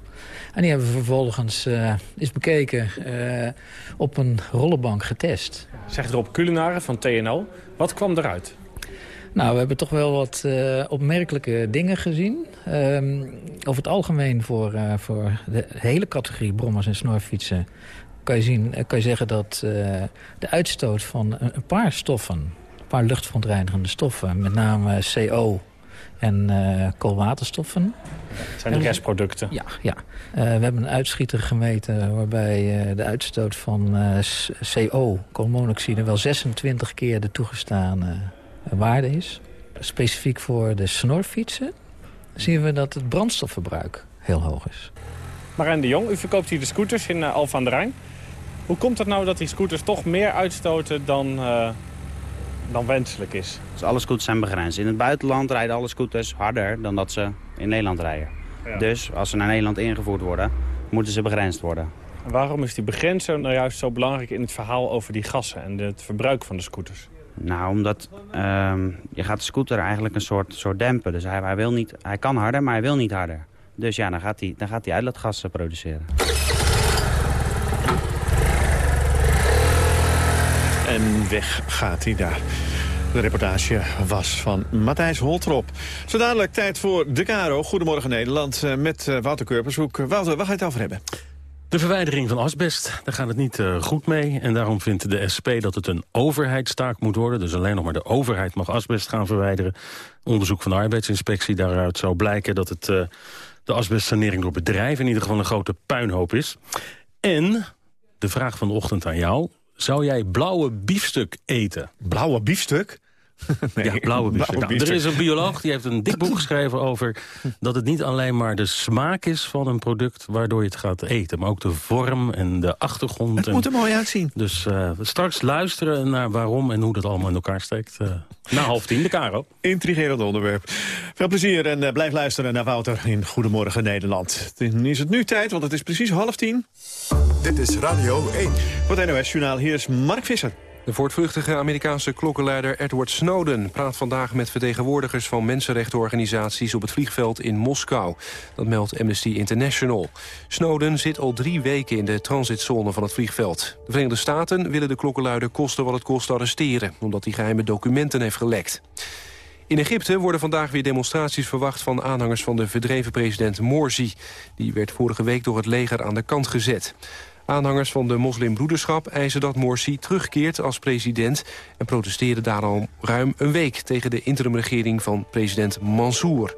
En die hebben we vervolgens eh eens bekeken, eh, op een rollenbank getest. Zegt Rob Culinaren van TNO. Wat kwam eruit? Nou, we hebben toch wel wat eh, opmerkelijke dingen gezien. Ehm, over het algemeen voor, voor de hele categorie brommers en snorfietsen... kan je, zien, kan je zeggen dat de uitstoot van een, een paar stoffen... een paar luchtverontreinigende stoffen, met name CO en eh, koolwaterstoffen... Het zijn de restproducten. Ja, ja. Eh, we hebben een uitschieter gemeten waarbij eh, de uitstoot van CO, koolmonoxide, wel 26 keer de toegestane waarde is. Specifiek voor de snorfietsen zien we dat het brandstofverbruik heel hoog is. Marijn de Jong, u verkoopt hier de scooters in Alphen aan de Rijn. Hoe komt het nou dat die scooters toch meer uitstoten dan, dan wenselijk is? Dus alle scooters zijn begrensd. In het buitenland rijden alle scooters harder dan dat ze in Nederland rijden. Ja. Dus als ze naar Nederland ingevoerd worden, moeten ze begrensd worden. En waarom is die begrenzing nou juist zo belangrijk in het verhaal over die gassen en het verbruik van de scooters? Nou, omdat ehm, je gaat de scooter eigenlijk een soort, soort dempen. Dus hij, hij, wil niet, hij kan harder, maar hij wil niet harder. Dus ja, dan gaat hij, dan gaat hij uitlaatgassen produceren. Weg gaat hij daar. De reportage was van Matthijs Holtrop. Zo dadelijk tijd voor De Caro. Goedemorgen Nederland eh, met eh, Wouter Kurpershoek. Wouter, waar ga je het over hebben? De verwijdering van asbest, daar gaat het niet eh, goed mee. En daarom vindt de SP dat het een overheidstaak moet worden. Dus alleen nog maar de overheid mag asbest gaan verwijderen. Onderzoek van de arbeidsinspectie daaruit zou blijken... dat het, eh, de asbestsanering door bedrijven in ieder geval een grote puinhoop is. En de vraag van de ochtend aan jou. Zou jij blauwe biefstuk eten? Blauwe biefstuk? ja, blauwe biefstuk. Nou, er is een bioloog die heeft een dik boek geschreven over... dat het niet alleen maar de smaak is van een product waardoor je het gaat eten... maar ook de vorm en de achtergrond. Het en- moet er mooi uitzien. Dus eh, straks luisteren naar waarom en hoe dat allemaal in elkaar steekt. eh, na half tien, de Caro. Intrigerend onderwerp. Veel plezier en eh, blijf luisteren naar Wouter in Goedemorgen Nederland. Dan is het nu tijd, want het is precies half tien. Dit is Radio 1. Voor het NOS-journaal, hier is Mark Visser. De voortvluchtige Amerikaanse klokkenluider Edward Snowden... praat vandaag met vertegenwoordigers van mensenrechtenorganisaties... op het vliegveld in Moskou. Dat meldt Amnesty International. Snowden zit al drie weken in de transitzone van het vliegveld. De Verenigde Staten willen de klokkenluider kosten wat het kost arresteren... omdat hij geheime documenten heeft gelekt. In Egypte worden vandaag weer demonstraties verwacht van aanhangers van de verdreven president Morsi. Die werd vorige week door het leger aan de kant gezet. Aanhangers van de moslimbroederschap eisen dat Morsi terugkeert als president... en protesteren daarom ruim een week tegen de interimregering van president Mansour.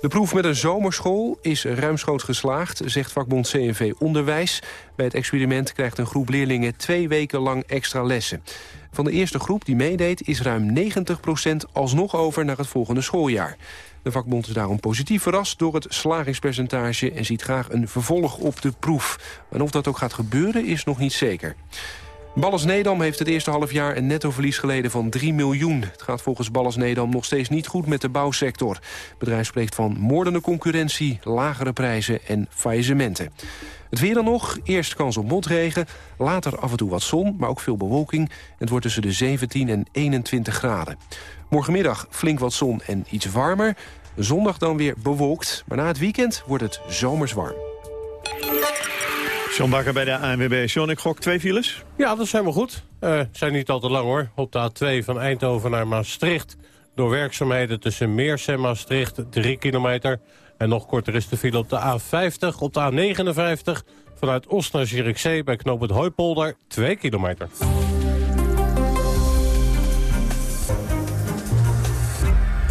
De proef met een zomerschool is ruimschoots geslaagd, zegt vakbond CNV Onderwijs. Bij het experiment krijgt een groep leerlingen twee weken lang extra lessen. Van de eerste groep die meedeed is ruim 90% alsnog over naar het volgende schooljaar. De vakbond is daarom positief verrast door het slagingspercentage... en ziet graag een vervolg op de proef. En of dat ook gaat gebeuren is nog niet zeker. Ballas Nedam heeft het eerste halfjaar een nettoverlies geleden van 3 miljoen. Het gaat volgens Ballas Nedam nog steeds niet goed met de bouwsector. Het bedrijf spreekt van moordende concurrentie, lagere prijzen en faillissementen. Het weer dan nog, eerst kans op motregen, later af en toe wat zon, maar ook veel bewolking. Het wordt tussen de 17 en 21 graden. Morgenmiddag flink wat zon en iets warmer. Zondag dan weer bewolkt, maar na het weekend wordt het zomers warm. John Bakker bij de ANWB. John, ik gok twee files. Ja, dat is helemaal goed. Eh, Het zijn niet al te lang hoor. Op de A2 van Eindhoven naar Maastricht. Door werkzaamheden tussen Meers en Maastricht 3 kilometer. En nog korter is de file op de A50. Op de A59 vanuit Oost naar Zierikzee bij knooppunt Hooipolder 2 kilometer.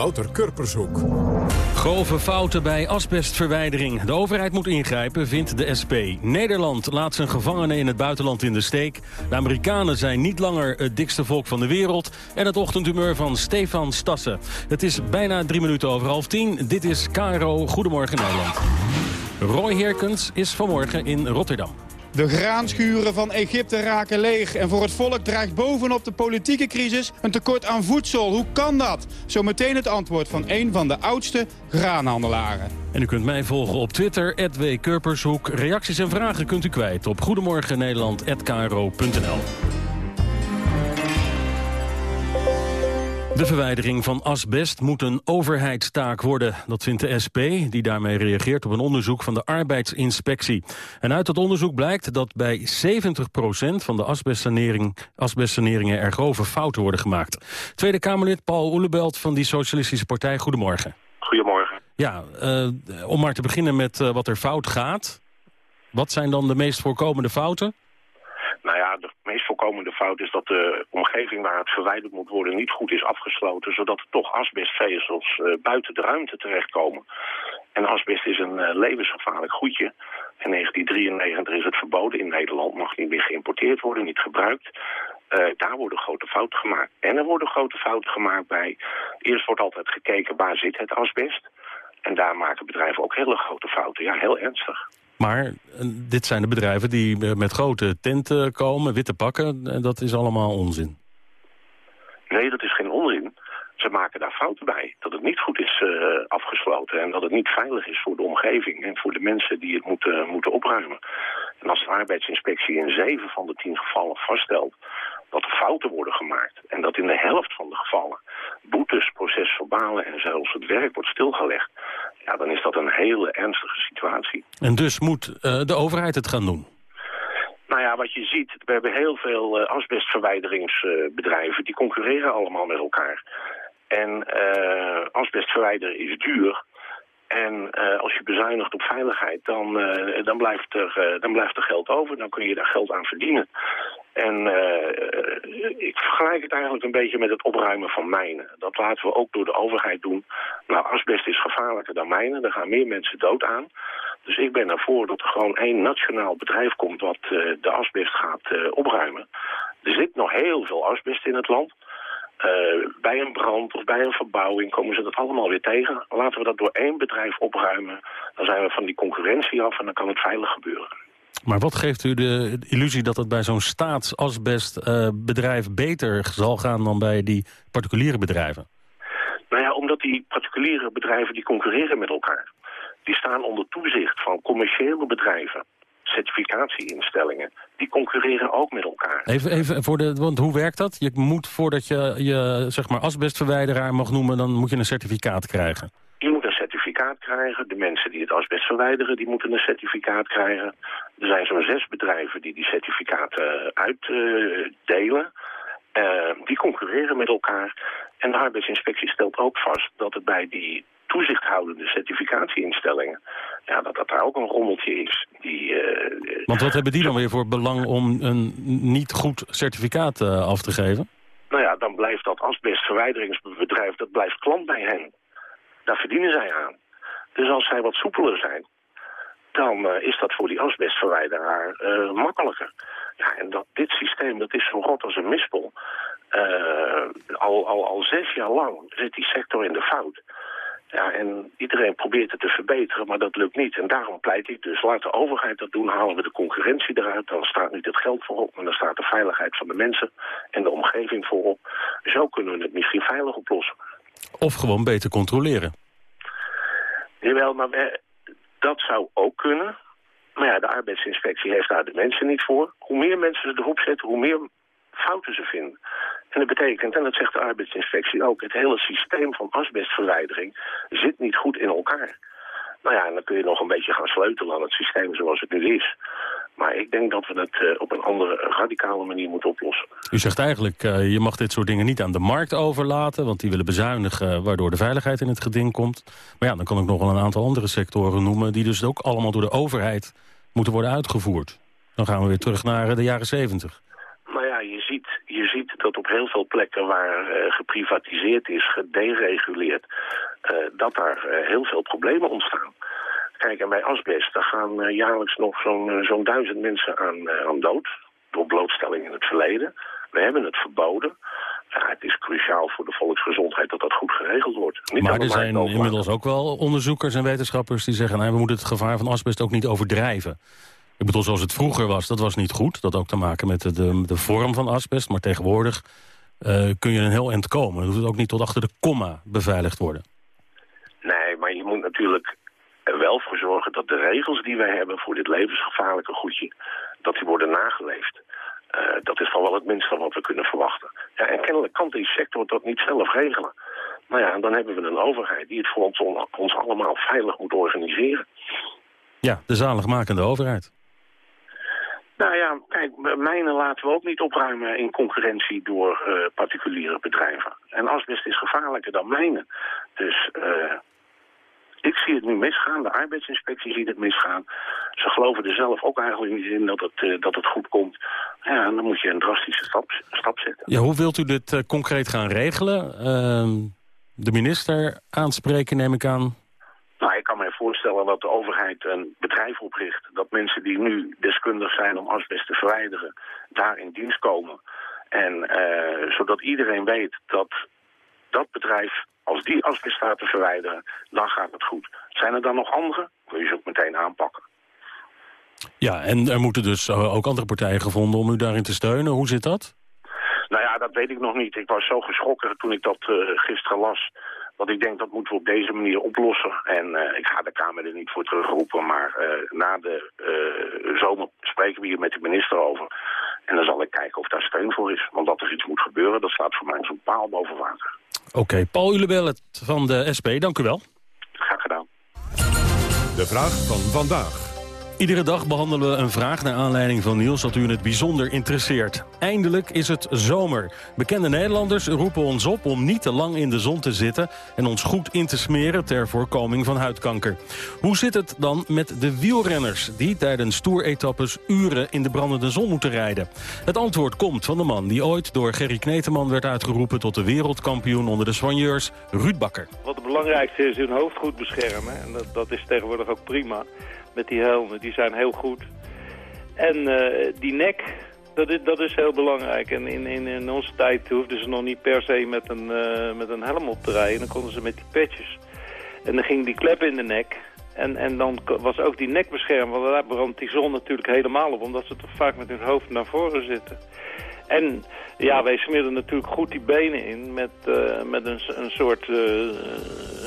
Wouter Kurpershoek. Grove fouten bij asbestverwijdering. De overheid moet ingrijpen, vindt de SP. Nederland laat zijn gevangenen in het buitenland in de steek. De Amerikanen zijn niet langer het dikste volk van de wereld. En het ochtendhumeur van Stefan Stassen. Het is bijna drie minuten over half tien. Dit is KRO Goedemorgen Nederland. Roy Herkens is vanmorgen in Rotterdam. De graanschuren van Egypte raken leeg en voor het volk dreigt bovenop de politieke crisis een tekort aan voedsel. Hoe kan dat? Zometeen het antwoord van een van de oudste graanhandelaren. En u kunt mij volgen op Twitter, @w Kurpershoek. Reacties en vragen kunt u kwijt op goedemorgennederland.kro.nl. De verwijdering van asbest moet een overheidstaak worden. Dat vindt de SP, die daarmee reageert op een onderzoek van de arbeidsinspectie. En uit dat onderzoek blijkt dat bij 70% van de asbestsanering, asbestsaneringen er grove fouten worden gemaakt. Tweede Kamerlid Paul Oelebelt van die Socialistische Partij, goedemorgen. Goedemorgen. Ja, eh, om maar te beginnen met eh, wat er fout gaat. Wat zijn dan de meest voorkomende fouten? Nou ja, de meest voorkomende fout is dat de omgeving waar het verwijderd moet worden niet goed is afgesloten, zodat er toch asbestvezels eh, buiten de ruimte terechtkomen. En asbest is een eh, levensgevaarlijk goedje. In 1993 is het verboden in Nederland, mag niet meer geïmporteerd worden, niet gebruikt. Eh, daar worden grote fouten gemaakt. En er worden grote fouten gemaakt bij... Eerst wordt altijd gekeken waar zit het asbest. En daar maken bedrijven ook hele grote fouten. Ja, heel ernstig. Maar eh, dit zijn de bedrijven die eh, met grote tenten komen, witte pakken. En dat is allemaal onzin. Nee, dat is geen onzin. Ze maken daar fouten bij. Dat het niet goed is eh, afgesloten en dat het niet veilig is voor de omgeving en voor de mensen die het moeten, moeten opruimen. En als de arbeidsinspectie in zeven van de tien gevallen vaststelt dat er fouten worden gemaakt en dat in de helft van de gevallen boetes, procesverbalen en zelfs het werk wordt stilgelegd, ja, dan is dat een hele ernstige situatie. En dus moet eh, de overheid het gaan doen. Nou ja, wat je ziet, we hebben heel veel uh, asbestverwijderingsbedrijven. die concurreren allemaal met elkaar. En uh, asbest verwijderen is duur. En uh, als je bezuinigt op veiligheid, dan, uh, dan, blijft er, dan blijft er geld over. Dan kun je daar geld aan verdienen. En ik vergelijk het eigenlijk een beetje met het opruimen van mijnen. Dat laten we ook door de overheid doen. Nou, asbest is gevaarlijker dan mijnen. Er gaan meer mensen dood aan. Dus ik ben ervoor dat er gewoon één nationaal bedrijf komt... wat de asbest gaat opruimen. Er zit nog heel veel asbest in het land... Bij een brand of bij een verbouwing komen ze dat allemaal weer tegen. Laten we dat door één bedrijf opruimen. Dan zijn we van die concurrentie af en dan kan het veilig gebeuren. Maar wat geeft u de illusie dat het bij zo'n staatsasbestbedrijf uh, beter zal gaan dan bij die particuliere bedrijven? Nou ja, omdat die particuliere bedrijven die concurreren met elkaar. Die staan onder toezicht van commerciële bedrijven certificatieinstellingen, die concurreren ook met elkaar. Even, even voor de, want hoe werkt dat? Je moet voordat je je zeg maar asbestverwijderaar mag noemen, dan moet je een certificaat krijgen. Je moet een certificaat krijgen. De mensen die het asbest verwijderen, die moeten een certificaat krijgen. Er zijn zo'n zes bedrijven die die certificaten uitdelen. Uh, die concurreren met elkaar. En de arbeidsinspectie stelt ook vast dat het bij die toezichthoudende certificatieinstellingen... Ja, dat dat daar ook een rommeltje is. Die, uh, Want wat hebben die dan weer voor belang om een niet goed certificaat uh, af te geven? Nou ja, dan blijft dat asbestverwijderingsbedrijf, dat blijft klant bij hen. Daar verdienen zij aan. Dus als zij wat soepeler zijn, dan uh, is dat voor die asbestverwijderaar makkelijker. Ja, en dat, dit systeem, dat is zo rot als een mispel. al, al, al zes jaar lang zit die sector in de fout. Ja, en iedereen probeert het te verbeteren, maar dat lukt niet. En daarom pleit ik dus, laat de overheid dat doen, halen we de concurrentie eruit. Dan staat niet het geld voorop, maar dan staat de veiligheid van de mensen en de omgeving voorop. Zo kunnen we het misschien veilig oplossen. Of gewoon beter controleren. Jawel, maar dat zou ook kunnen. Maar ja, de arbeidsinspectie heeft daar de mensen niet voor. Hoe meer mensen ze erop zetten, hoe meer fouten ze vinden. En dat betekent, en dat zegt de arbeidsinspectie ook... het hele systeem van asbestverwijdering zit niet goed in elkaar. Nou ja, en dan kun je nog een beetje gaan sleutelen aan het systeem zoals het nu is. Maar ik denk dat we het uh, op een andere, radicale manier moeten oplossen. U zegt eigenlijk, uh, je mag dit soort dingen niet aan de markt overlaten... want die willen bezuinigen, waardoor de veiligheid in het geding komt. Maar ja, dan kan ik nog wel een aantal andere sectoren noemen... die dus ook allemaal door de overheid moeten worden uitgevoerd. Dan gaan we weer terug naar de jaren zeventig dat op heel veel plekken waar uh, geprivatiseerd is, gedereguleerd, uh, dat daar heel veel problemen ontstaan. Kijk, en bij asbest, daar gaan jaarlijks nog zo'n zo'n duizend mensen aan, aan dood. Door blootstelling in het verleden. We hebben het verboden. Ja, het is cruciaal voor de volksgezondheid dat dat goed geregeld wordt. Niet maar er zijn inmiddels ook wel onderzoekers en wetenschappers die zeggen... Nou, we moeten het gevaar van asbest ook niet overdrijven. Ik bedoel, zoals het vroeger was, dat was niet goed. Dat had ook te maken met de, de, de vorm van asbest. Maar tegenwoordig uh, kun je een heel eind komen. Dan hoeft het ook niet tot achter de komma beveiligd worden. Nee, maar je moet natuurlijk er wel voor zorgen dat de regels die wij hebben... voor dit levensgevaarlijke goedje, dat die worden nageleefd. Uh, dat is van wel het minste wat we kunnen verwachten. Ja, en kennelijk kan die sector dat niet zelf regelen. Nou ja, en dan hebben we een overheid die het voor ons, ons allemaal veilig moet organiseren. Ja, de zaligmakende overheid. Nou ja, kijk, mijnen laten we ook niet opruimen in concurrentie door uh, particuliere bedrijven. En asbest is gevaarlijker dan mijnen. Dus uh, ik zie het nu misgaan, de arbeidsinspectie ziet het misgaan. Ze geloven er zelf ook eigenlijk niet in dat het, uh, dat het goed komt. Ja, dan moet je een drastische stap, stap zetten. Ja, hoe wilt u dit concreet gaan regelen? Ehm, de minister aanspreken, neem ik aan? Nou, ik kan me voorstellen dat de overheid een bedrijf opricht... dat mensen die nu deskundig zijn om asbest te verwijderen... daar in dienst komen. En uh, zodat iedereen weet dat dat bedrijf, als die asbest staat te verwijderen... dan gaat het goed. Zijn er dan nog andere? Kun je ze ook meteen aanpakken. Ja, en er moeten dus eh, ook andere partijen gevonden om u daarin te steunen. Hoe zit dat? Nou ja, dat weet ik nog niet. Ik was zo geschrokken toen ik dat uh, gisteren las want ik denk dat moeten we op deze manier oplossen. En uh, ik ga de Kamer er niet voor terugroepen, maar uh, na de zomer spreken we hier met de minister over. En dan zal ik kijken of daar steun voor is. Want dat er iets moet gebeuren, dat staat voor mij zo'n paal boven water. Oké, okay, Paul Ulebellet van de SP, dank u wel. Graag gedaan. De vraag van vandaag. Iedere dag behandelen we een vraag naar aanleiding van nieuws dat u in het bijzonder interesseert. Eindelijk is het zomer. Bekende Nederlanders roepen ons op om niet te lang in de zon te zitten... en ons goed in te smeren ter voorkoming van huidkanker. Hoe zit het dan met de wielrenners... die tijdens toeretappes uren in de brandende zon moeten rijden? Het antwoord komt van de man die ooit door Gerry Kneteman werd uitgeroepen... tot de wereldkampioen onder de soigneurs, Ruud Bakker. Wat het belangrijkste is hun hoofd goed beschermen. En dat, dat is tegenwoordig ook prima met die helmen. Die zijn heel goed. En eh, die nek, dat is, dat is heel belangrijk. En in, in, onze tijd hoefden ze nog niet per se met een, uh, met een helm op te rijden. Dan konden ze met die petjes. En dan ging die klep in de nek. En, en dan was ook die nek beschermd. Want daar brandt die zon natuurlijk helemaal op. Omdat ze toch vaak met hun hoofd naar voren zitten. En ja, wij smeren natuurlijk goed die benen in met, uh, met een, een soort uh,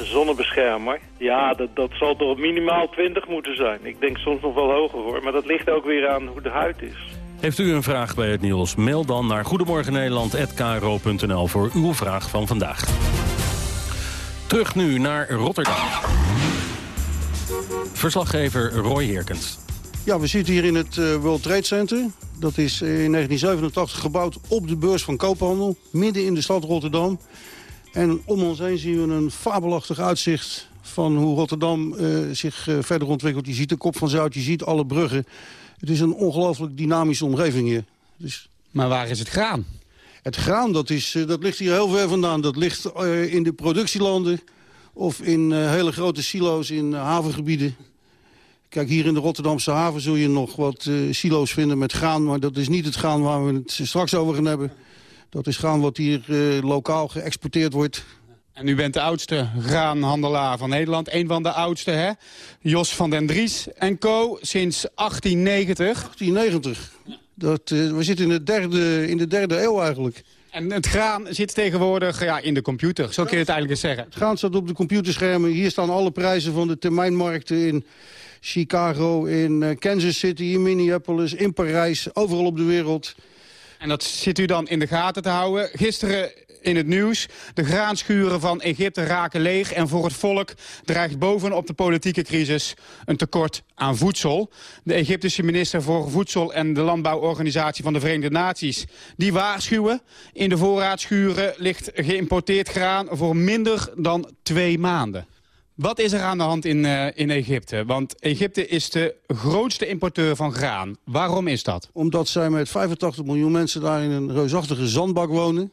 zonnebeschermer. Ja, dat, dat zal toch minimaal 20 moeten zijn. Ik denk soms nog wel hoger hoor, maar dat ligt ook weer aan hoe de huid is. Heeft u een vraag bij het nieuws? Mail dan naar goedemorgennederland.kro.nl voor uw vraag van vandaag. Terug nu naar Rotterdam. Verslaggever Roy Herkens. Ja, we zitten hier in het uh, World Trade Center. Dat is in 1987 gebouwd op de beurs van koophandel. Midden in de stad Rotterdam. En om ons heen zien we een fabelachtig uitzicht van hoe Rotterdam uh, zich uh, verder ontwikkelt. Je ziet de kop van Zuid, je ziet alle bruggen. Het is een ongelooflijk dynamische omgeving hier. Dus... Maar waar is het graan? Het graan, dat, is, uh, dat ligt hier heel ver vandaan. Dat ligt in de productielanden of in hele grote silo's in havengebieden. Kijk, hier in de Rotterdamse haven zul je nog wat uh, silo's vinden met graan... maar dat is niet het graan waar we het straks over gaan hebben. Dat is graan wat hier uh, lokaal geëxporteerd wordt. En u bent de oudste graanhandelaar van Nederland. Een van de oudste, hè? Jos van den Dries en co. sinds 1890. 1890. Dat, uh, we zitten in de, derde, in de derde eeuw eigenlijk. En het graan zit tegenwoordig ja, in de computer, zo kun je het eigenlijk eens zeggen. Het graan staat op de computerschermen. Hier staan alle prijzen van de termijnmarkten in Chicago, in Kansas City, in Minneapolis, in Parijs, overal op de wereld. En dat zit u dan in de gaten te houden. Gisteren in het nieuws. De graanschuren van Egypte raken leeg en voor het volk dreigt bovenop de politieke crisis een tekort aan voedsel. De Egyptische minister voor Voedsel en de Landbouworganisatie van de Verenigde Naties, die waarschuwen. In de voorraadschuren ligt geïmporteerd graan voor minder dan twee maanden. Wat is er aan de hand in, uh, in Egypte? Want Egypte is de grootste importeur van graan. Waarom is dat? Omdat zij met 85 miljoen mensen daar in een reusachtige zandbak wonen...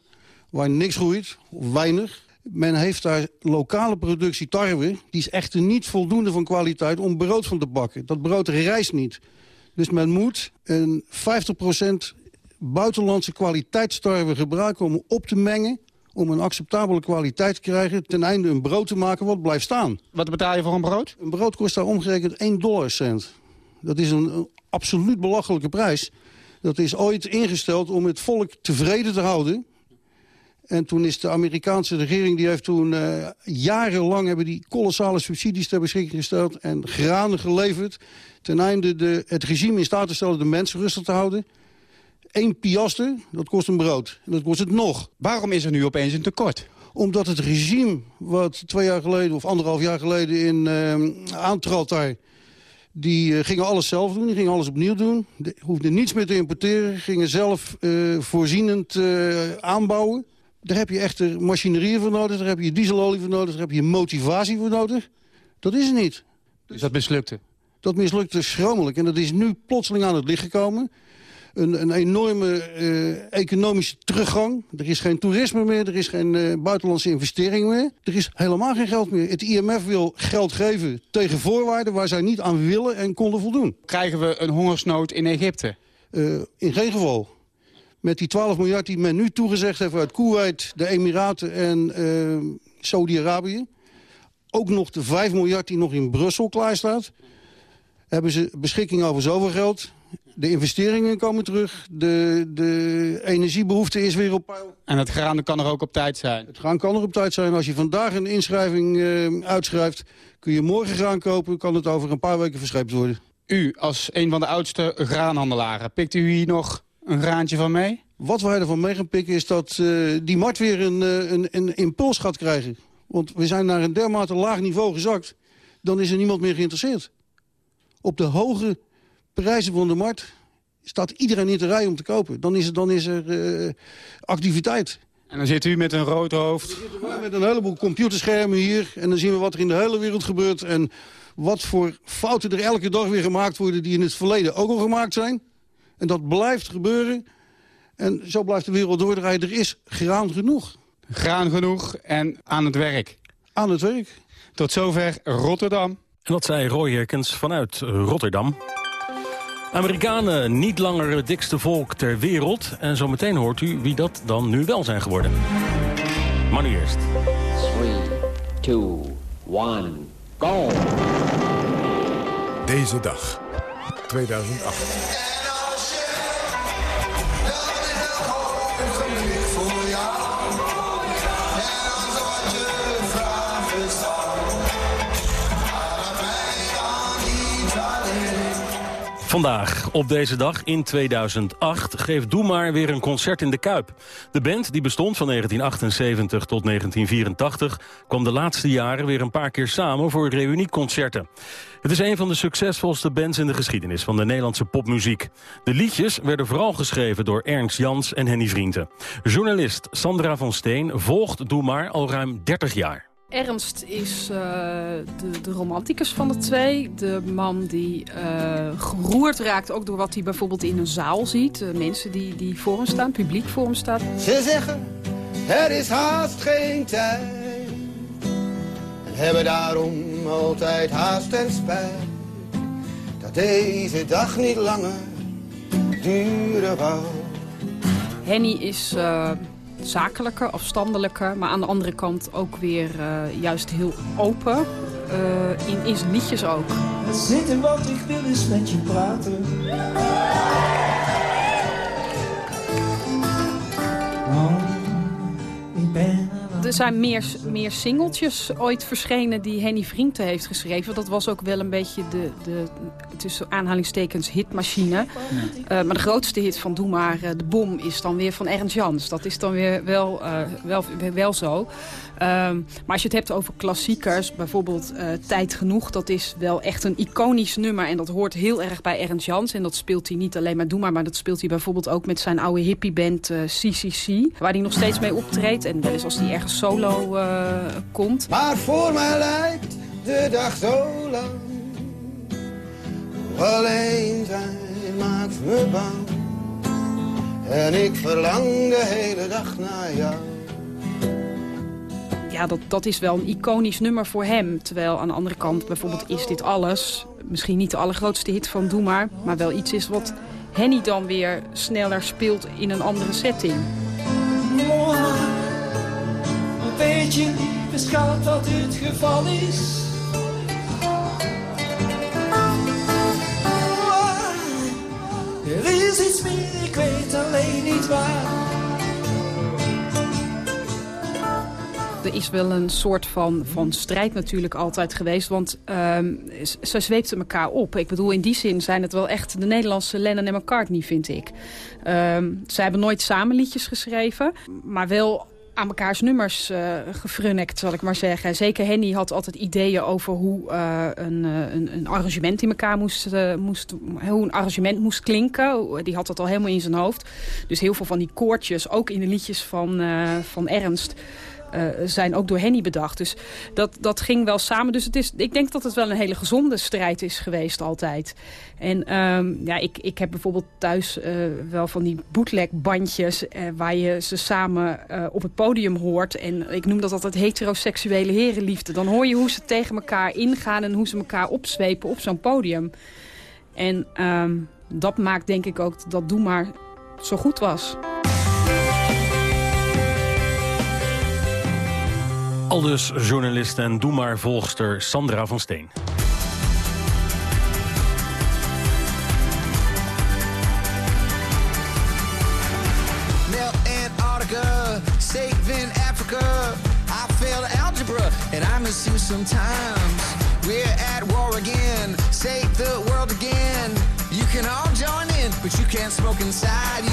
waar niks groeit, of weinig. Men heeft daar lokale productie tarwe. Die is echter niet voldoende van kwaliteit om brood van te bakken. Dat brood rijst niet. Dus men moet een 50% buitenlandse kwaliteitstarwe gebruiken... om op te mengen om een acceptabele kwaliteit te krijgen... ten einde een brood te maken wat blijft staan. Wat betaal je voor een brood? Een brood kost daar omgerekend 1 dollarcent. Dat is een, een absoluut belachelijke prijs. Dat is ooit ingesteld om het volk tevreden te houden. En toen is de Amerikaanse regering, die heeft toen uh, jarenlang... hebben die kolossale subsidies ter beschikking gesteld... en granen geleverd ten einde de, het regime in staat te stellen de mensen rustig te houden. Eén piaster, dat kost een brood. En dat kost het nog. Waarom is er nu opeens een tekort? Omdat het regime, wat twee jaar geleden of anderhalf jaar geleden in uh, aantrad daar... die uh, gingen alles zelf doen, die gingen alles opnieuw doen. De, hoefden niets meer te importeren, gingen zelf uh, voorzienend aanbouwen. Daar heb je echte machinerieën voor nodig, daar heb je dieselolie voor nodig... daar heb je motivatie voor nodig. Dat is er niet. Dus dat mislukte? Dat mislukte schromelijk en dat is nu plotseling aan het licht gekomen een, een enorme uh, economische teruggang. Er is geen toerisme meer, er is geen uh, buitenlandse investering meer. Er is helemaal geen geld meer. Het IMF wil geld geven tegen voorwaarden waar zij niet aan willen en konden voldoen. Krijgen we een hongersnood in Egypte? Uh, in geen geval. Met die 12 miljard die men nu toegezegd heeft uit Kuwait, de Emiraten en Saudi-Arabië... ook nog de 5 miljard die nog in Brussel klaar staat... hebben ze beschikking over zoveel geld de investeringen komen terug. De, de energiebehoefte is weer op peil. En het graan kan er ook op tijd zijn? Het graan kan er op tijd zijn. Als je vandaag een inschrijving uh, uitschrijft... kun je morgen graan kopen, kan het over een paar weken verscheept worden. U, als een van de oudste graanhandelaren, pikt u hier nog een graantje van mee? Wat wij ervan mee gaan pikken is dat uh, die markt weer een, uh, een, een impuls gaat krijgen. Want we zijn naar een dermate laag niveau gezakt. Dan is er niemand meer geïnteresseerd. Op de hoge prijzen van de markt staat iedereen in de rij om te kopen. Dan is er, dan is er uh, activiteit. En dan zit u met een rood hoofd. Met een heleboel computerschermen hier. En dan zien we wat er in de hele wereld gebeurt. En wat voor fouten er elke dag weer gemaakt worden... die in het verleden ook al gemaakt zijn. En dat blijft gebeuren. En zo blijft de wereld doordraaien. Er is graan genoeg. Graan genoeg en aan het werk. Aan het werk. Tot zover Rotterdam. En dat zei Roy Herkens vanuit Rotterdam. Amerikanen niet langer het dikste volk ter wereld. En zometeen hoort u wie dat dan nu wel zijn geworden. Maar nu eerst. 3, 2, 1, go! Deze dag, 2008. Vandaag, op deze dag in 2008, geeft Doe maar weer een concert in de Kuip. De band, die bestond van 1978 tot 1984... kwam de laatste jaren weer een paar keer samen voor reunieconcerten. Het is een van de succesvolste bands in de geschiedenis van de Nederlandse popmuziek. De liedjes werden vooral geschreven door Ernst Jans en Henny Vrienden. Journalist Sandra van Steen volgt Doe maar al ruim 30 jaar. Ernst is uh, de, de, romanticus van de twee. De man die uh, geroerd raakt ook door wat hij bijvoorbeeld in een zaal ziet. Mensen die, die voor hem staan, publiek voor hem staat. Ze zeggen, er is haast geen tijd. En hebben daarom altijd haast en spijt. Dat deze dag niet langer duren wou. Henny is... Zakelijker, afstandelijker. Maar aan de andere kant ook weer uh, juist heel open. Uh, in, in zijn liedjes ook. Zitten wat ik wil is met je praten. Oh, ik ben er zijn meer, meer singeltjes ooit verschenen die Henny Vrienden heeft geschreven. Dat was ook wel een beetje de, de tussen aanhalingstekens hitmachine. Ja. Uh, maar de grootste hit van Doe maar, uh, De Bom, is dan weer van Ernst Jans. Dat is dan weer wel, uh, wel, wel zo. Um, maar als je het hebt over klassiekers, bijvoorbeeld Tijd Genoeg... dat is wel echt een iconisch nummer en dat hoort heel erg bij Ernst Jans. En dat speelt hij niet alleen maar Doe maar, maar dat speelt hij bijvoorbeeld ook met zijn oude hippieband CCC... waar hij nog steeds mee optreedt en wel eens als hij ergens solo uh, komt. Maar voor mij lijkt de dag zo lang. Alleen zijn maakt me bang. En ik verlang de hele dag naar jou ja, dat, dat is wel een iconisch nummer voor hem. Terwijl aan de andere kant bijvoorbeeld Is Dit Alles... misschien niet de allergrootste hit van Doe Maar... maar wel iets is wat Henny dan weer sneller speelt in een andere setting. Weet je, lieve het geval is... Er is iets meer, ik weet alleen niet waar... er is wel een soort van, van strijd natuurlijk altijd geweest. Want um, ze zweepten elkaar op. Ik bedoel, in die zin zijn het wel echt de Nederlandse Lennon en McCartney, vind ik. Um, ze hebben nooit samen liedjes geschreven. Maar wel aan mekaars nummers uh, zal ik maar zeggen. Zeker Henny had altijd ideeën over hoe uh, een, uh, een, een, arrangement in elkaar moest, moest... hoe een arrangement moest klinken. Die had dat al helemaal in zijn hoofd. Dus heel veel van die koortjes, ook in de liedjes van, van Ernst... Uh, zijn ook door Henny bedacht. Dus dat, dat ging wel samen. Dus het is, ik denk dat het wel een hele gezonde strijd is geweest altijd. En um, ja, ik, ik heb bijvoorbeeld thuis uh, wel van die bootlegbandjes... Uh, waar je ze samen op het podium hoort. En ik noem dat altijd heteroseksuele herenliefde. Dan hoor je hoe ze tegen elkaar ingaan... en hoe ze elkaar opzwepen op zo'n podium. En um, dat maakt denk ik ook dat Doe Maar zo goed was. Aldus journalist en doe maar volgster Sandra van Steen. and I miss you sometimes. We're at war again, save the world again. You can all join in, but you can't smoke inside.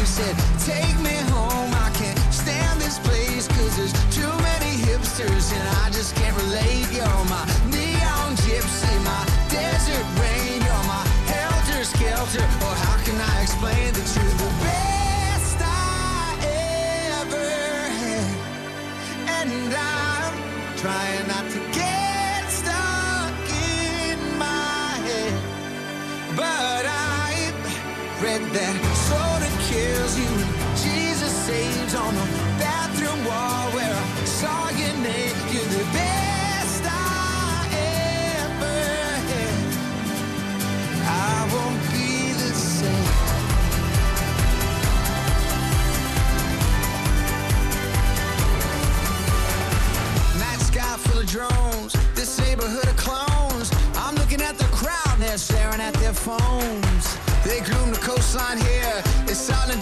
Just can't relate. Phones. They gloom the coastline here, it's silent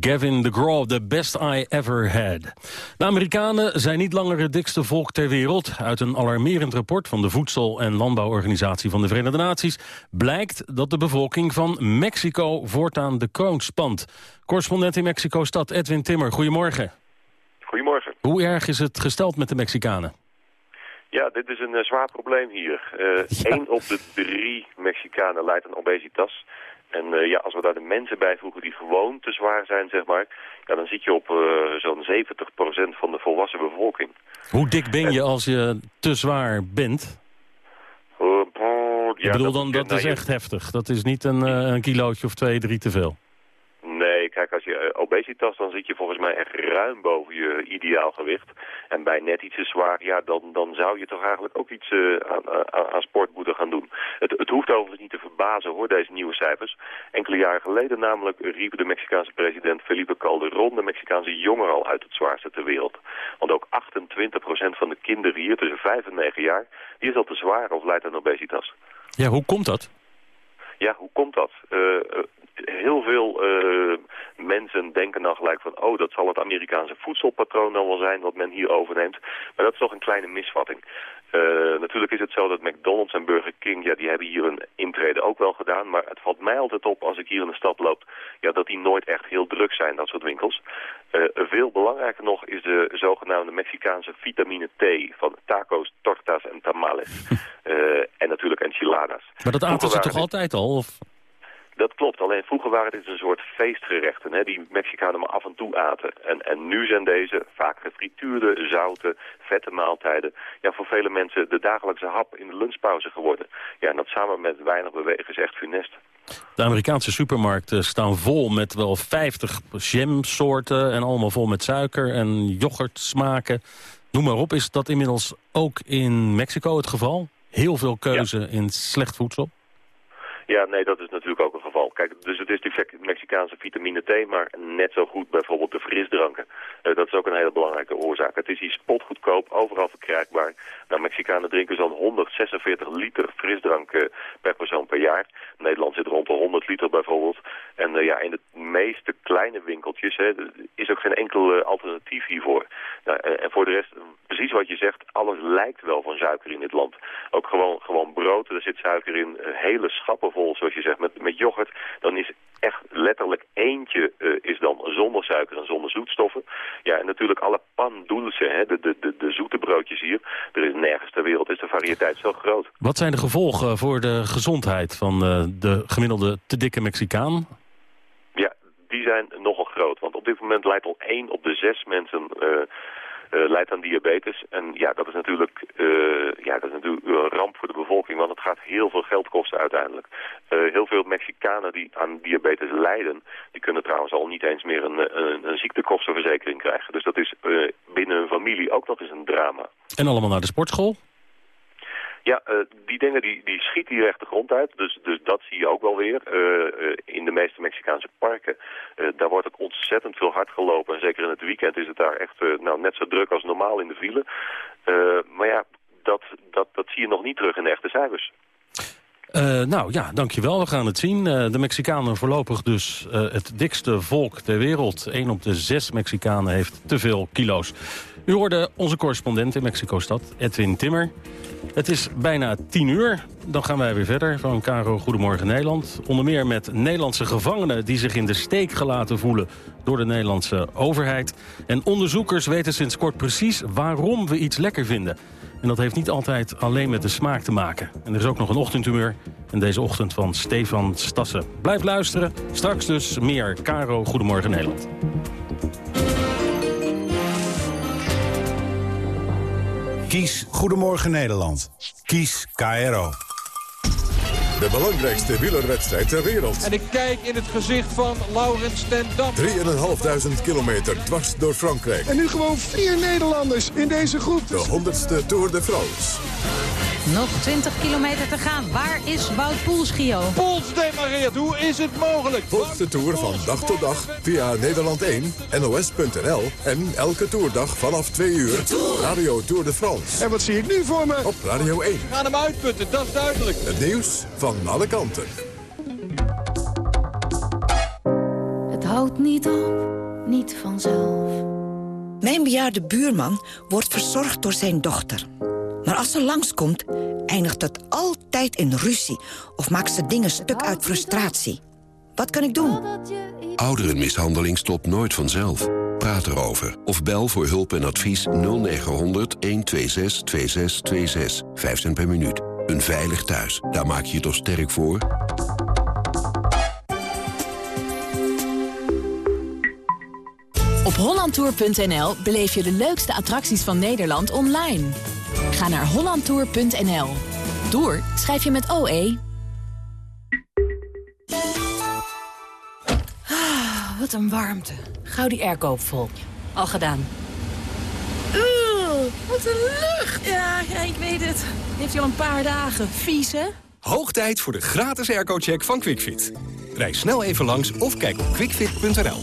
Gavin DeGraw, the best I ever had. De Amerikanen zijn niet langer het dikste volk ter wereld. Uit een alarmerend rapport van de Voedsel- en Landbouworganisatie van de Verenigde Naties... blijkt dat de bevolking van Mexico voortaan de kroon spant. Correspondent in Mexico-stad Edwin Timmer, goedemorgen. Goedemorgen. Hoe erg is het gesteld met de Mexicanen? Ja, dit is een eh, zwaar probleem hier. Eh Eén op de drie Mexicanen lijdt aan obesitas. En eh, ja, als we daar de mensen bij voegen die gewoon te zwaar zijn, zeg maar... Ja, dan zit je op eh, zo'n 70% van de volwassen bevolking. Hoe dik ben je als je te zwaar bent? Eh, brrr, Ik ja, bedoel, dan, dat nou, is je- echt heftig. Dat is niet een, een kilootje of twee, drie te veel. Nee, kijk, als je obesitas, dan zit je volgens mij echt ruim boven je ideaalgewicht. En bij net iets te zwaar, ja, dan, dan zou je toch eigenlijk ook iets eh, aan, aan, aan sport moeten gaan doen. Het, het hoeft overigens niet te verbazen, hoor, deze nieuwe cijfers. Enkele jaren geleden namelijk riep de Mexicaanse president Felipe Calderón de Mexicaanse jongeren al uit het zwaarste ter wereld. Want ook 28% van de kinderen hier tussen 5 en 9 jaar, die is al te zwaar of lijdt aan obesitas. Ja, hoe komt dat? Ja, hoe komt dat? Eh, heel veel eh, mensen denken dan gelijk van... oh, dat zal het Amerikaanse voedselpatroon dan wel zijn wat men hier overneemt. Maar dat is toch een kleine misvatting. Eh, natuurlijk is het zo dat McDonald's en Burger King... ja, die hebben hier een intrede ook wel gedaan. Maar het valt mij altijd op als ik hier in de stad loop... Ja, dat die nooit echt heel druk zijn, dat soort winkels. Eh, veel belangrijker nog is de zogenaamde Mexicaanse vitamine T... van taco's, tortas en tamales. En natuurlijk enchiladas. Maar dat aten ze toch altijd al? Of? Dat klopt, alleen vroeger waren dit een soort feestgerechten hè, die Mexicanen maar af en toe aten. En, en nu zijn deze vaak gefrituurde, zoute, vette maaltijden... ja, voor vele mensen de dagelijkse hap in de lunchpauze geworden. Ja, en dat samen met weinig bewegen is echt funest. De Amerikaanse supermarkten staan vol met wel 50 jamsoorten... en allemaal vol met suiker en yoghurtsmaken. Noem maar op, is dat inmiddels ook in Mexico het geval? heel veel keuze in slecht voedsel? Ja, nee, dat is natuurlijk ook. Kijk, dus het is die Mexicaanse vitamine T, maar net zo goed bijvoorbeeld de frisdranken. Uh, dat is ook een hele belangrijke oorzaak. Het is hier spotgoedkoop, overal verkrijgbaar. Nou, Mexicanen drinken zo'n 146 liter frisdrank uh, per persoon per jaar. Nederland zit rond de 100 liter bijvoorbeeld. En uh, ja, in de meeste kleine winkeltjes hè, is ook geen enkel alternatief hiervoor. Nou, en voor de rest, precies wat je zegt, alles lijkt wel van suiker in dit land. Ook gewoon, gewoon brood, er zit suiker in, hele schappen vol, zoals je zegt, met, met yoghurt. Dan is echt letterlijk eentje uh, is dan zonder suiker en zonder zoetstoffen. Ja, en natuurlijk alle pan dulce, hè, de, de, de, de zoete broodjes hier. Er is nergens ter wereld is de variëteit zo groot. Wat zijn de gevolgen voor de gezondheid van uh, de gemiddelde te dikke Mexicaan? Ja, die zijn nogal groot. Want op dit moment leidt al één op de zes mensen... Uh, leidt aan diabetes. En ja, dat is natuurlijk, uh, ja, dat is natuurlijk een ramp voor de bevolking, want het gaat heel veel geld kosten uiteindelijk. Uh, heel veel Mexicanen die aan diabetes lijden, die kunnen trouwens al niet eens meer een, een, een ziektekostenverzekering krijgen. Dus dat is binnen hun familie ook nog eens een drama. En allemaal naar de sportschool? Ja, uh, die dingen die, die schieten hier echt de grond uit. Dus, dus dat zie je ook wel weer. Uh, uh, in de meeste Mexicaanse parken, daar wordt ook ontzettend veel hard gelopen. En zeker in het weekend is het daar echt nou, net zo druk als normaal in de file. maar ja, dat, dat, dat zie je nog niet terug in de echte cijfers. Nou ja, dankjewel. We gaan het zien. De Mexicanen voorlopig dus het dikste volk ter wereld. Eén op de zes Mexicanen heeft te veel kilo's. U hoorde onze correspondent in Mexico-stad, Edwin Timmer. Het is bijna tien uur. Dan gaan wij weer verder van Caro Goedemorgen Nederland. Onder meer met Nederlandse gevangenen die zich in de steek gelaten voelen door de Nederlandse overheid. En onderzoekers weten sinds kort precies waarom we iets lekker vinden. En dat heeft niet altijd alleen met de smaak te maken. En er is ook nog een ochtendhumeur. En deze ochtend van Stefan Stassen. Blijf luisteren. Straks dus meer Caro Goedemorgen Nederland. Kies Goedemorgen Nederland. Kies KRO. De belangrijkste wielerwedstrijd ter wereld. En ik kijk in het gezicht van Laurens ten Dam. 3.500 kilometer dwars door Frankrijk. En nu gewoon vier Nederlanders in deze groep. De 100ste Tour de France. Nog 20 kilometer te gaan. Waar is Wout Poels, Gio? Poels demareert. Hoe is het mogelijk? Volg de Tour van dag tot dag via Nederland 1, NOS.nl... en elke toerdag vanaf 2 uur Radio Tour de France. En wat zie ik nu voor me? Op Radio 1. We gaan hem uitputten, dat is duidelijk. Het nieuws van alle kanten. Het houdt niet op, niet vanzelf. Mijn bejaarde buurman wordt verzorgd door zijn dochter... Maar als ze langskomt, eindigt het altijd in ruzie... of maakt ze dingen stuk uit frustratie. Wat kan ik doen? Ouderenmishandeling stopt nooit vanzelf. Praat erover. Of bel voor hulp en advies 0900 126 2626. 5 cent per minuut. Een veilig thuis. Daar maak je je toch sterk voor? Op hollandtour.nl beleef je de leukste attracties van Nederland online. Ga naar hollandtour.nl. Tour schrijf je met OE. Ah, wat een warmte. Gauw die airco vol. Al gedaan. wat een lucht! Ja, ja, ik weet het. Heeft hij al een paar dagen. Vies, hè? Hoog tijd voor de gratis airco-check van QuickFit. Rij snel even langs of kijk op quickfit.nl.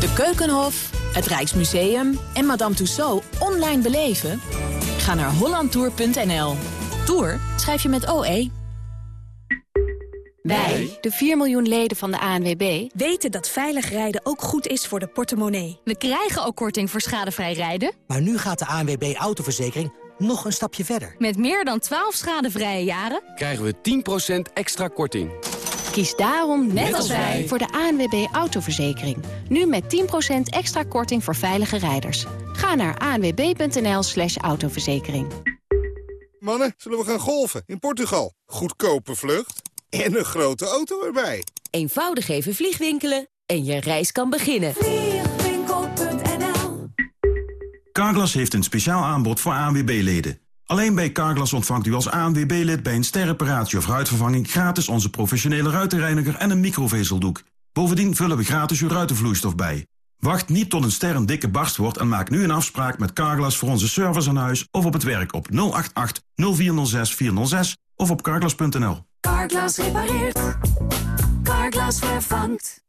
De Keukenhof, het Rijksmuseum en Madame Tussauds online beleven? Ga naar hollandtour.nl. Tour schrijf je met OE. Wij, de 4 miljoen leden van de ANWB, weten dat veilig rijden ook goed is voor de portemonnee. We krijgen ook korting voor schadevrij rijden. Maar nu gaat de ANWB Autoverzekering nog een stapje verder. Met meer dan 12 schadevrije jaren krijgen we 10% extra korting. Kies daarom, net, als wij, voor de ANWB Autoverzekering. Nu met 10% extra korting voor veilige rijders. Ga naar anwb.nl slash autoverzekering. Mannen, zullen we gaan golfen in Portugal? Goedkope vlucht en een grote auto erbij. Eenvoudig even vliegwinkelen en je reis kan beginnen. Vliegwinkel.nl Carglass heeft een speciaal aanbod voor ANWB-leden. Alleen bij Carglass ontvangt u als ANWB-lid bij een sterreparatie of ruitvervanging... gratis onze professionele ruitenreiniger en een microvezeldoek. Bovendien vullen we gratis uw ruitenvloeistof bij. Wacht niet tot een ster een dikke barst wordt en maak nu een afspraak met Carglass voor onze service aan huis of op het werk op 088 0406 406 of op carglass.nl. Carglass repareert. Carglass vervangt.